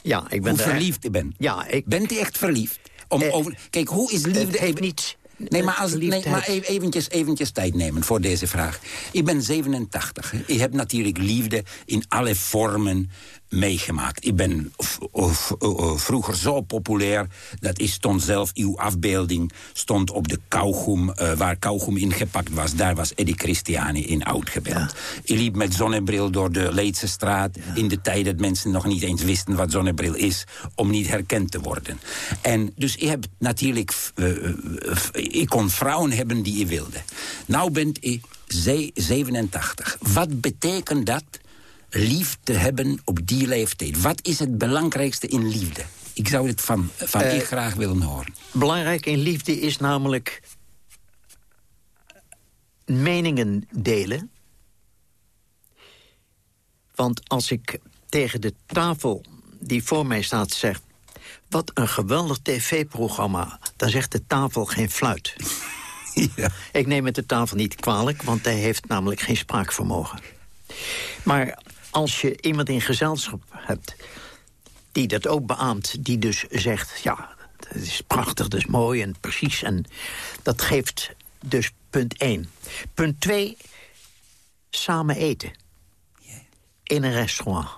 Ja, ik ben Hoe er- verliefd ik ben. Ja, ik... Bent u echt verliefd? Om Eh, over, kijk, hoe is liefde... heeft niet- Nee, maar, als, nee, maar even- eventjes, eventjes tijd nemen voor deze vraag. Ik ben 87. Hè. Ik heb natuurlijk liefde in alle vormen meegemaakt. Ik ben vroeger zo populair... dat is stond zelf uw afbeelding stond op de kauwgom... eh, waar kauwgom ingepakt was. Daar was Eddie Christiani in oud gebeeld. Ik liep met zonnebril door de Leidse straat... in de tijd dat mensen nog niet eens wisten wat zonnebril is... om niet herkend te worden. En dus ik heb natuurlijk... eh, eh, ik kon vrouwen hebben die ik wilde. Nou ben ik ze- 87. Wat betekent dat lief te hebben op die leeftijd? Wat is het belangrijkste in liefde? Ik zou het van, van ik graag willen horen. Belangrijk in liefde is namelijk meningen delen. Want als ik tegen de tafel die voor mij staat zeg... wat een geweldig tv-programma, dan zegt de tafel geen fluit. ja. Ik neem het de tafel niet kwalijk, want hij heeft namelijk geen spraakvermogen. Maar als je iemand in gezelschap hebt die dat ook beaamt... die dus zegt, ja, het is prachtig, dat is mooi en precies... en dat geeft dus punt 1. Punt 2, samen eten. In een restaurant.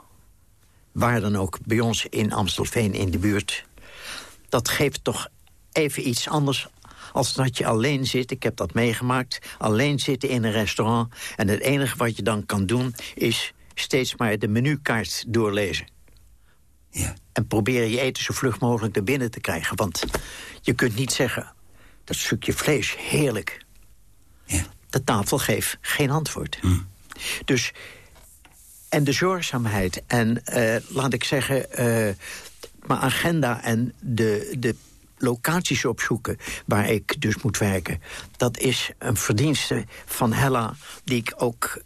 Waar dan ook, bij ons in Amstelveen in de buurt. Dat geeft toch even iets anders als dat je alleen zit. Ik heb dat meegemaakt. Alleen zitten in een restaurant. En het enige wat je dan kan doen is steeds maar de menukaart doorlezen. Ja. En proberen je eten zo vlug mogelijk naar binnen te krijgen. Want je kunt niet zeggen, dat stukje vlees, heerlijk. Ja. De tafel geeft geen antwoord. Dus, en de zorgzaamheid en, eh, laat ik zeggen, eh, mijn agenda en de, de locaties opzoeken waar ik dus moet werken... dat is een verdienste van Hella die ik ook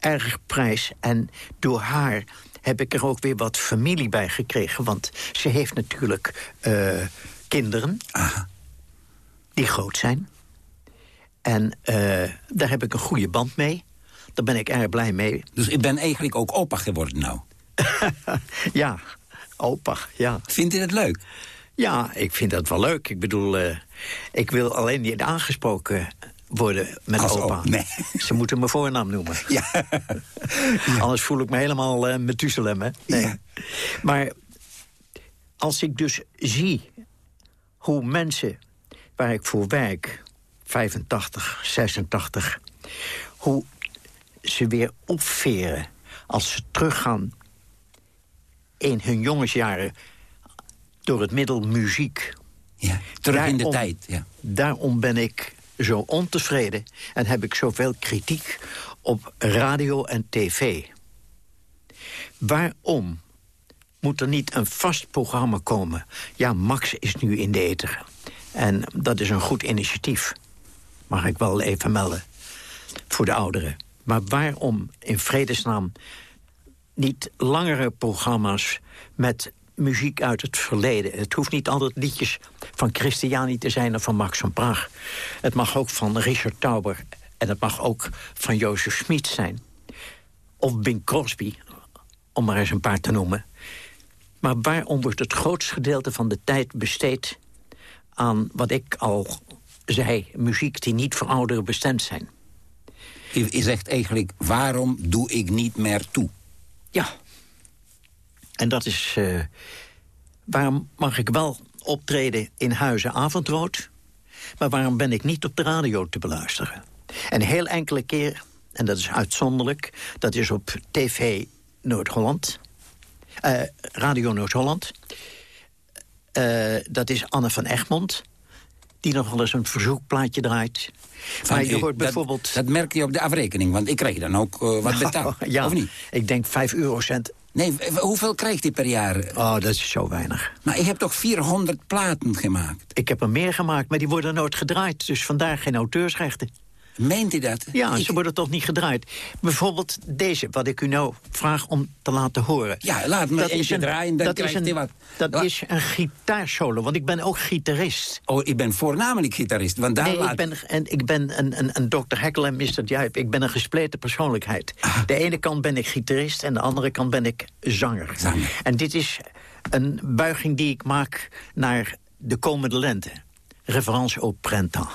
erg prijs. En door haar heb ik er ook weer wat familie bij gekregen. Want ze heeft natuurlijk eh, kinderen Aha. die groot zijn. En eh, daar heb ik een goede band mee. Daar ben ik erg blij mee. Dus ik ben eigenlijk ook opa geworden nou. ja, opa, ja. Vindt u dat leuk? Ja, ik vind dat wel leuk. Ik bedoel, eh, ik wil alleen niet aangesproken worden met Als opa. nee. Ze moeten mijn voornaam noemen. Ja. Anders voel ik me helemaal uh, Methuselem, hè? Nee. Ja. Maar als ik dus zie hoe mensen waar ik voor werk... 85, 86... hoe ze weer opveren als ze teruggaan in hun jongensjaren... door het middel muziek. ja. Terug in de tijd, ja. Daarom ben ik zo ontevreden en heb ik zoveel kritiek op radio en tv. Waarom moet er niet een vast programma komen? Ja, Max is nu in de ether. En dat is een goed initiatief. Mag ik wel even melden. Voor de ouderen. Maar waarom in vredesnaam niet langere programma's met muziek uit het verleden. Het hoeft niet altijd liedjes van Christiani te zijn of van Max van Praag. Het mag ook van Richard Tauber en het mag ook van Jozef Smit zijn. Of Bing Crosby, om maar eens een paar te noemen. Maar waarom wordt het grootste gedeelte van de tijd besteed... aan wat ik al zei, muziek die niet voor ouderen bestemd zijn? Je zegt eigenlijk, waarom doe ik niet meer toe? Ja. En dat is... eh, waarom mag ik wel optreden in Huizen Avondrood... maar waarom ben ik niet op de radio te beluisteren? En heel enkele keer, en dat is uitzonderlijk... dat is op TV Noord-Holland, eh, Radio Noord-Holland... Eh, dat is Anne van Egmond... die nog wel eens een verzoekplaatje draait. Van maar je hoort Dat- bijvoorbeeld... Dat, merk je op de afrekening, want ik krijg dan ook wat betaald. ja, Of niet? ik denk 5 eurocent. Nee, hoeveel krijgt hij per jaar? Oh, dat is zo weinig. Maar ik heb toch 400 platen gemaakt? Ik heb er meer gemaakt, maar die worden nooit gedraaid. Dus vandaar geen auteursrechten. Meent u dat? Ja, Ik- ze worden toch niet gedraaid. Bijvoorbeeld deze, wat ik u nou vraag om te laten horen. Ja, laat me eentje draaien, dan dat krijgt is een, wat. Dat is een gitaarsolo, want ik ben ook gitarist. Oh, ik ben voornamelijk gitarist, want daar Nee, laat... ik ben, en ik ben een, een, een Dr. Heckel en Mr. Juip. Ik ben een gespleten persoonlijkheid. Ah. De ene kant ben ik gitarist en de andere kant ben ik zanger. Zanger. En dit is een buiging die ik maak naar de komende lente. Reference au printemps.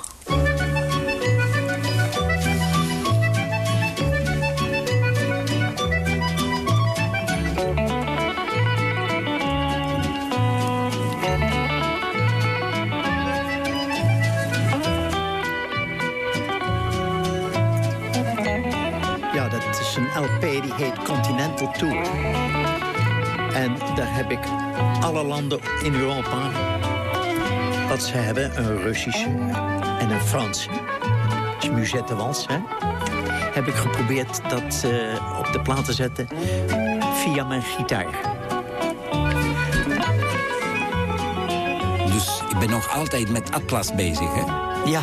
Die heet Continental Tour. En daar heb ik alle landen in Europa wat ze hebben. Een Russische en een Franse. Dat is Musette Wals, hè? Heb ik geprobeerd dat eh, op de plaat te zetten via mijn gitaar. Dus ik ben nog altijd met Atlas bezig, hè? Ja,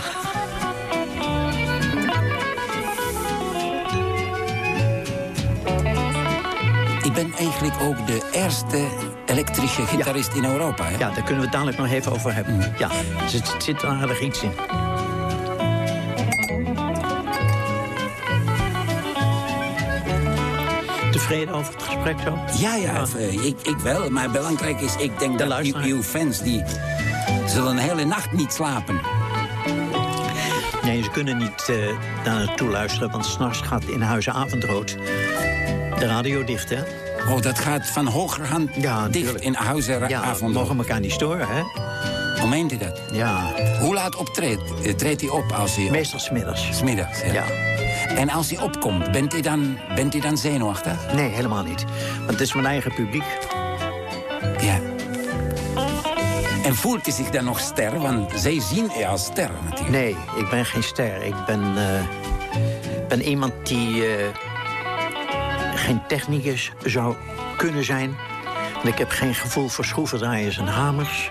Ik ben eigenlijk ook de eerste elektrische gitarist in Europa, hè? ja, daar kunnen we het dadelijk nog even over hebben. Ja, dus het zit er aardig iets in. Tevreden over het gesprek zo? Ja, ja, eh, Ik, ik wel. Maar belangrijk is, ik denk dat luisteraar. uw, fans... die zullen een hele nacht niet slapen. Nee, ze kunnen niet eh naar naartoe luisteren, want s'nachts gaat in Huizen Avondrood de radio dicht, hè? Oh, dat gaat van hogerhand Ja, dicht in huizen Ja, we mogen elkaar niet storen, hè? Hoe meent u dat? Ja, Hoe laat optreedt? Eh, Treedt hij op als hij... meestal smiddags. Smiddags, ja. Ja. En als hij opkomt, bent hij dan, bent hij dan zenuwachtig? Nee, helemaal niet. Want het is mijn eigen publiek. Ja. En voelt hij zich dan nog ster? Want zij zien je als ster natuurlijk. Nee, ik ben geen ster. Ik ben, eh, ben iemand die eh, geen technicus zou kunnen zijn. En ik heb geen gevoel voor schroevendraaiers en hamers.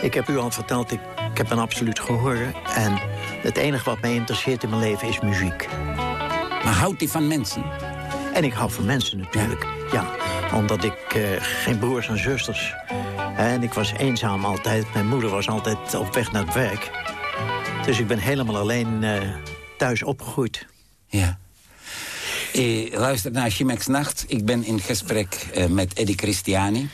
Ik heb u al verteld, ik, ik heb een absoluut gehoor. En het enige wat mij interesseert in mijn leven is muziek. Maar houdt hij van mensen? En ik hou van mensen natuurlijk. Ja, omdat ik eh, geen broers en zusters. En ik was eenzaam altijd. Mijn moeder was altijd op weg naar het werk. Dus ik ben helemaal alleen eh, thuis opgegroeid. Ja. Eh, luister naar Chimex Nacht. Ik ben in gesprek eh, met Eddie Christiani.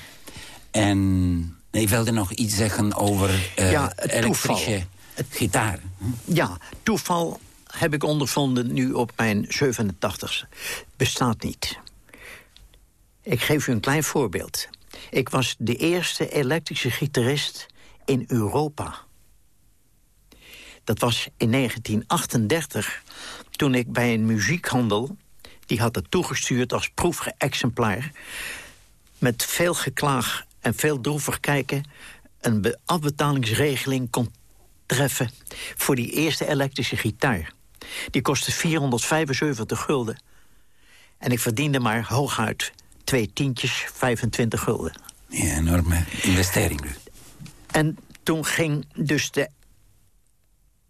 En ik wilde nog iets zeggen over eh Ja, het elektrische... Gitaar. Ja, toeval heb ik ondervonden nu op mijn 87ste. Bestaat niet. Ik geef u een klein voorbeeld. Ik was de eerste elektrische gitarist in Europa. Dat was in 1938, toen ik bij een muziekhandel... die had het toegestuurd als proefexemplaar... met veel geklaag en veel droevig kijken... een afbetalingsregeling kon treffen voor die eerste elektrische gitaar. Die kostte 475 gulden. En ik verdiende maar hooguit twee tientjes, 25 gulden. Ja, enorme investering dus. En toen ging dus de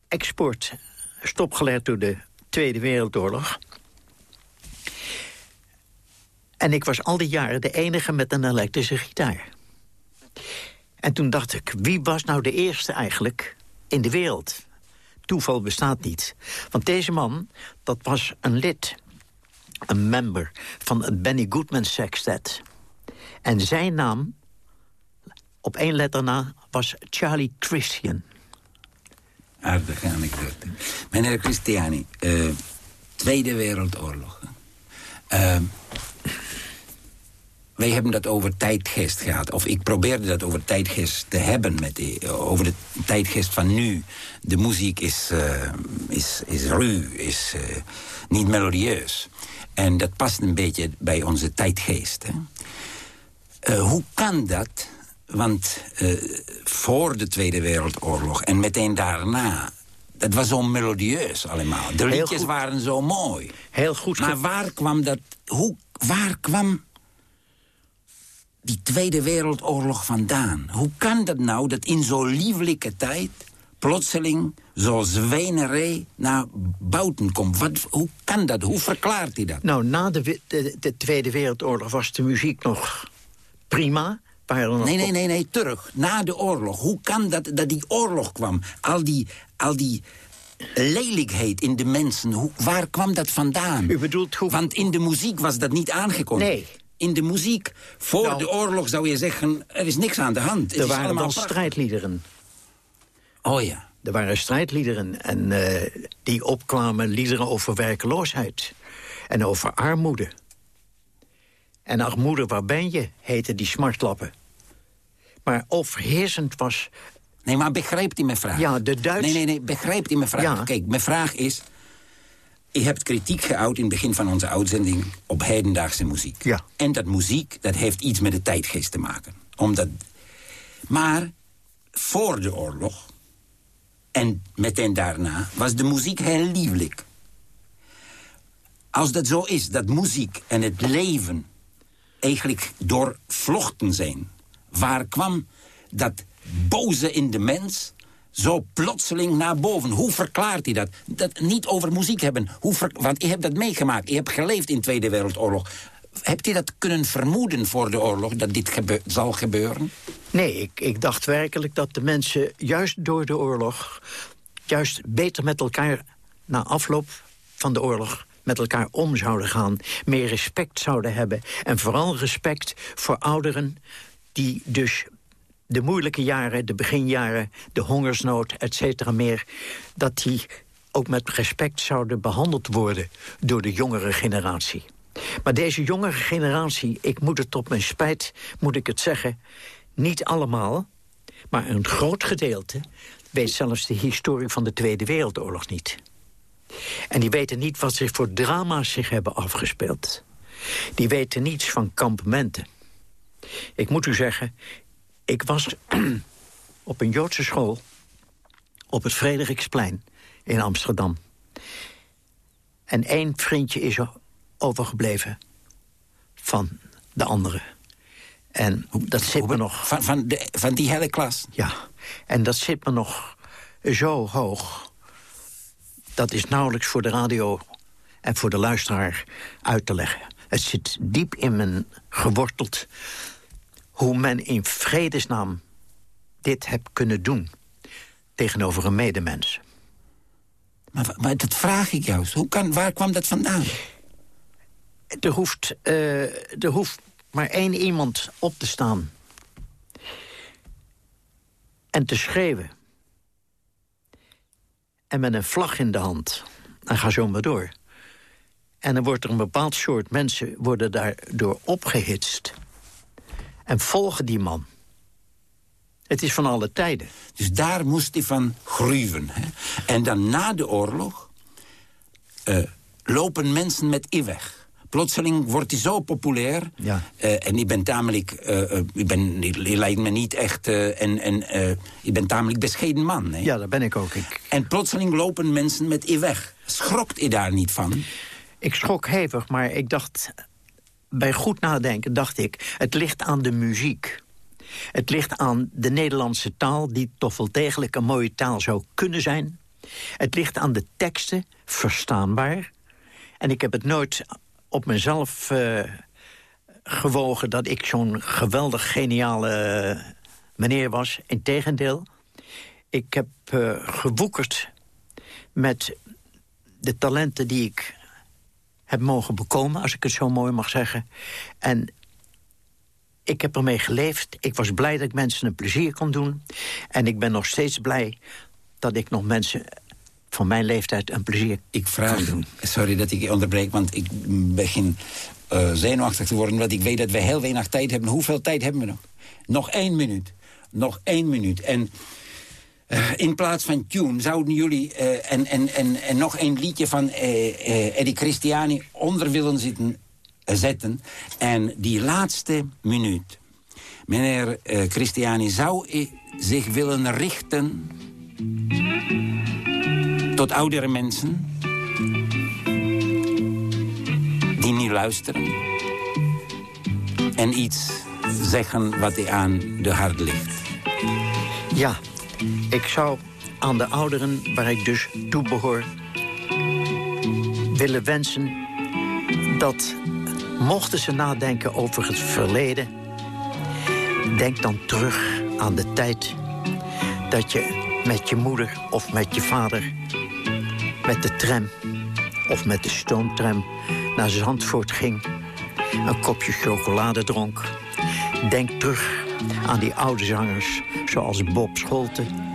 export stopgelegd door de Tweede Wereldoorlog. En ik was al die jaren de enige met een elektrische gitaar. En toen dacht ik, wie was nou de eerste eigenlijk in de wereld? Toeval bestaat niet. Want deze man, dat was een lid, een member van het Benny Goodman Sextet. En zijn naam, op één letter na, was Charlie Christian. Aardige anekdote. Meneer Christiani, eh, Tweede Wereldoorlog. Uh, wij hebben dat over tijdgeest gehad. Of ik probeerde dat over tijdgeest te hebben. Met die, over de tijdgeest van nu. De muziek is, uh, is, is ruw, is uh, niet melodieus. En dat past een beetje bij onze tijdgeest. Hè? Uh, hoe kan dat? Want voor de Tweede Wereldoorlog en meteen daarna... dat was zo melodieus allemaal. De liedjes waren zo mooi. Heel goed. Maar waar kwam dat... Hoe, waar kwam die Tweede Wereldoorlog vandaan? Hoe kan dat nou dat in zo'n lieflijke tijd... plotseling zo'n zwijnerij naar buiten komt? Wat, hoe kan dat? Hoe verklaart hij dat? Nou, na de, de, de Tweede Wereldoorlog was de muziek nog prima... Nee, nee, nee, nee, terug. Na de oorlog. Hoe kan dat dat die oorlog kwam? Al die, al die lelijkheid in de mensen. Hoe, waar kwam dat vandaan? U bedoelt hoe... Want in de muziek was dat niet aangekomen. Nee. In de muziek, voor Nou, de oorlog zou je zeggen... er is niks aan de hand. Er waren wel prachtig. strijdliederen. Oh ja. Er waren strijdliederen en eh, die opkwamen liederen over werkeloosheid. En over armoede. En armoede, waar ben je, heette die smartlappen. Maar overheersend was... Nee, maar begrijpt u mijn vraag? Ja, de Duits... Nee, nee, nee, begrijpt u mijn vraag? Ja. Kijk, mijn vraag is... Je hebt kritiek geuit in het begin van onze uitzending op hedendaagse muziek. Ja. En dat muziek, dat heeft iets met de tijdgeest te maken. Omdat... Maar voor de oorlog en meteen daarna was de muziek heel lieflijk. Als dat zo is, dat muziek en het leven eigenlijk doorvlochten zijn... waar kwam dat boze in de mens zo plotseling naar boven? Hoe verklaart hij dat? Dat niet over muziek hebben. Hoe Want je hebt dat meegemaakt. Je hebt geleefd in de Tweede Wereldoorlog. Hebt u dat kunnen vermoeden voor de oorlog, dat dit zal gebeuren? Nee, ik, ik dacht werkelijk dat de mensen juist door de oorlog... juist beter met elkaar na afloop van de oorlog met elkaar om zouden gaan. Meer respect zouden hebben. En vooral respect voor ouderen die dus de moeilijke jaren, de beginjaren... de hongersnood, et cetera meer... dat die ook met respect zouden behandeld worden door de jongere generatie. Maar deze jongere generatie, ik moet het op mijn spijt, moet ik het zeggen... niet allemaal, maar een groot gedeelte... weet zelfs de historie van de Tweede Wereldoorlog niet. En die weten niet wat zich voor drama's zich hebben afgespeeld. Die weten niets van kampementen. Ik moet u zeggen, ik was op een Joodse school... op het Frederiksplein in Amsterdam. En één vriendje is er overgebleven van de andere. En dat zit me nog... Van, van, de, van die hele klas? Ja, en dat zit me nog zo hoog. Dat is nauwelijks voor de radio en voor de luisteraar uit te leggen. Het zit diep in men geworteld hoe men in vredesnaam dit heeft kunnen doen tegenover een medemens. Maar, dat vraag ik juist. Hoe kan, waar kwam dat vandaan? Er hoeft, er hoeft maar één iemand op te staan. En te schreeuwen. en met een vlag in de hand. En ga zo maar door. En dan wordt er een bepaald soort mensen worden daardoor opgehitst. En volgen die man. Het is van alle tijden. Dus daar moest hij van gruwen. Hè? En dan na de oorlog eh, lopen mensen met i weg. Plotseling wordt hij zo populair. Ja. Eh, en ik ben tamelijk... eh, ik, ben, ik lijkt me niet echt... en, en ik ben tamelijk bescheiden man. Hè? Ja, dat ben ik ook. Ik, En plotseling lopen mensen met i weg. Schrokt hij daar niet van? ik schrok hevig, maar ik dacht... Bij goed nadenken dacht ik, het ligt aan de muziek. Het ligt aan de Nederlandse taal, die toch wel degelijk een mooie taal zou kunnen zijn. Het ligt aan de teksten, verstaanbaar. En ik heb het nooit op mezelf eh, gewogen... dat ik zo'n geweldig geniale eh, meneer was. Integendeel, ik heb eh, gewoekerd met de talenten die ik heb mogen bekomen... als ik het zo mooi mag zeggen. En ik heb ermee geleefd. Ik was blij dat ik mensen een plezier kon doen. En ik ben nog steeds blij dat ik nog mensen van mijn leeftijd een plezier Ik vraag, kan doen. sorry dat ik je onderbreek, want ik begin eh, zenuwachtig te worden... want ik weet dat we heel weinig tijd hebben. Hoeveel tijd hebben we nog? Nog één minuut. Nog één minuut. En eh, in plaats van tune zouden jullie eh, en, en, en, nog een liedje van eh, Eddie Christiani onder willen zitten, zetten. En die laatste minuut, meneer Christiani, zou zich willen richten tot oudere mensen die niet luisteren en iets zeggen wat hij aan de hart ligt. Ja, ik zou aan de ouderen, waar ik dus toe behoor... willen wensen dat, mochten ze nadenken over het verleden... denk dan terug aan de tijd dat je met je moeder of met je vader... met de tram of met de stoomtram naar Zandvoort ging... een kopje chocolade dronk. Denk terug aan die oude zangers zoals Bob Scholten...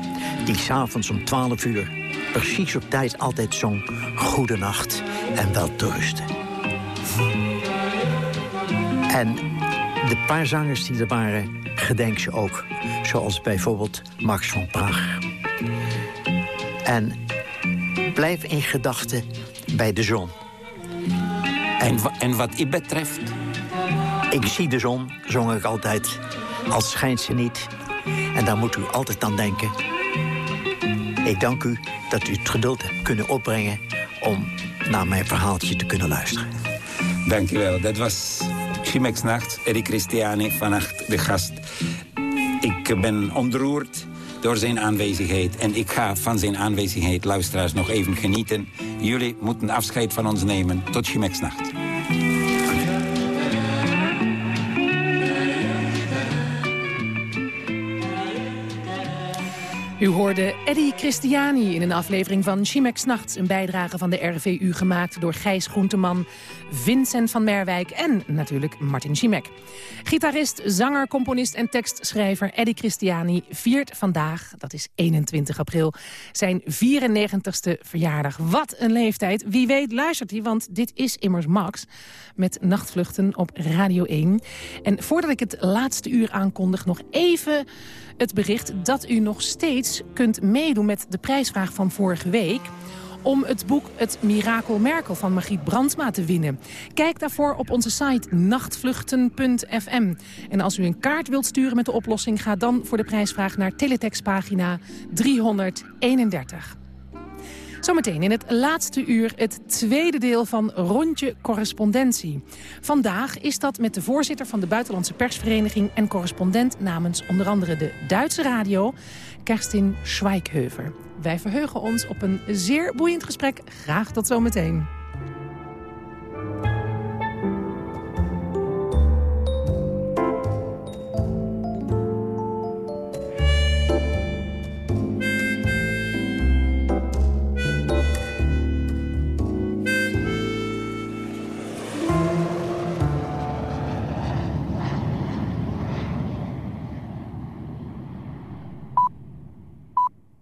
die s'avonds om 12 uur precies op tijd altijd zong... Goedenacht en wel te rusten. En de paar zangers die er waren, gedenk ze ook. Zoals bijvoorbeeld Max van Praag. En blijf in gedachten bij de zon. En, en wat ik betreft, Ik zie de zon, zong ik altijd, al schijnt ze niet. En daar moet u altijd aan denken. Ik dank u dat u het geduld hebt kunnen opbrengen... om naar mijn verhaaltje te kunnen luisteren. dank u wel. Dat was Chimex Nacht, Eddie Christiani, vannacht de gast. Ik ben ontroerd door zijn aanwezigheid. En ik ga van zijn aanwezigheid, luisteraars, nog even genieten. Jullie moeten afscheid van ons nemen. Tot Chimex Nacht. U hoorde Eddie Christiani in een aflevering van Chimex Nachts... een bijdrage van de RVU gemaakt door Gijs Groenteman... Vincent van Merwijk en natuurlijk Martin Chimek. Gitarist, zanger, componist en tekstschrijver Eddie Christiani... viert vandaag, dat is 21 april, zijn 94ste verjaardag. Wat een leeftijd. Wie weet luistert hij, want dit is immers Max... met Nachtvluchten op Radio 1. En voordat ik het laatste uur aankondig, nog even het bericht dat u nog steeds kunt meedoen met de prijsvraag van vorige week om het boek Het Mirakel Merkel van Margriet Brandsma te winnen. Kijk daarvoor op onze site nachtvluchten.fm. En als u een kaart wilt sturen met de oplossing... ga dan voor de prijsvraag naar teletextpagina 331. Zometeen in het laatste uur het tweede deel van Rondje Correspondentie. Vandaag is dat met de voorzitter van de Buitenlandse Persvereniging... en correspondent namens onder andere de Duitse radio, Kerstin Schweikheuver. Wij verheugen ons op een zeer boeiend gesprek. Graag tot zometeen.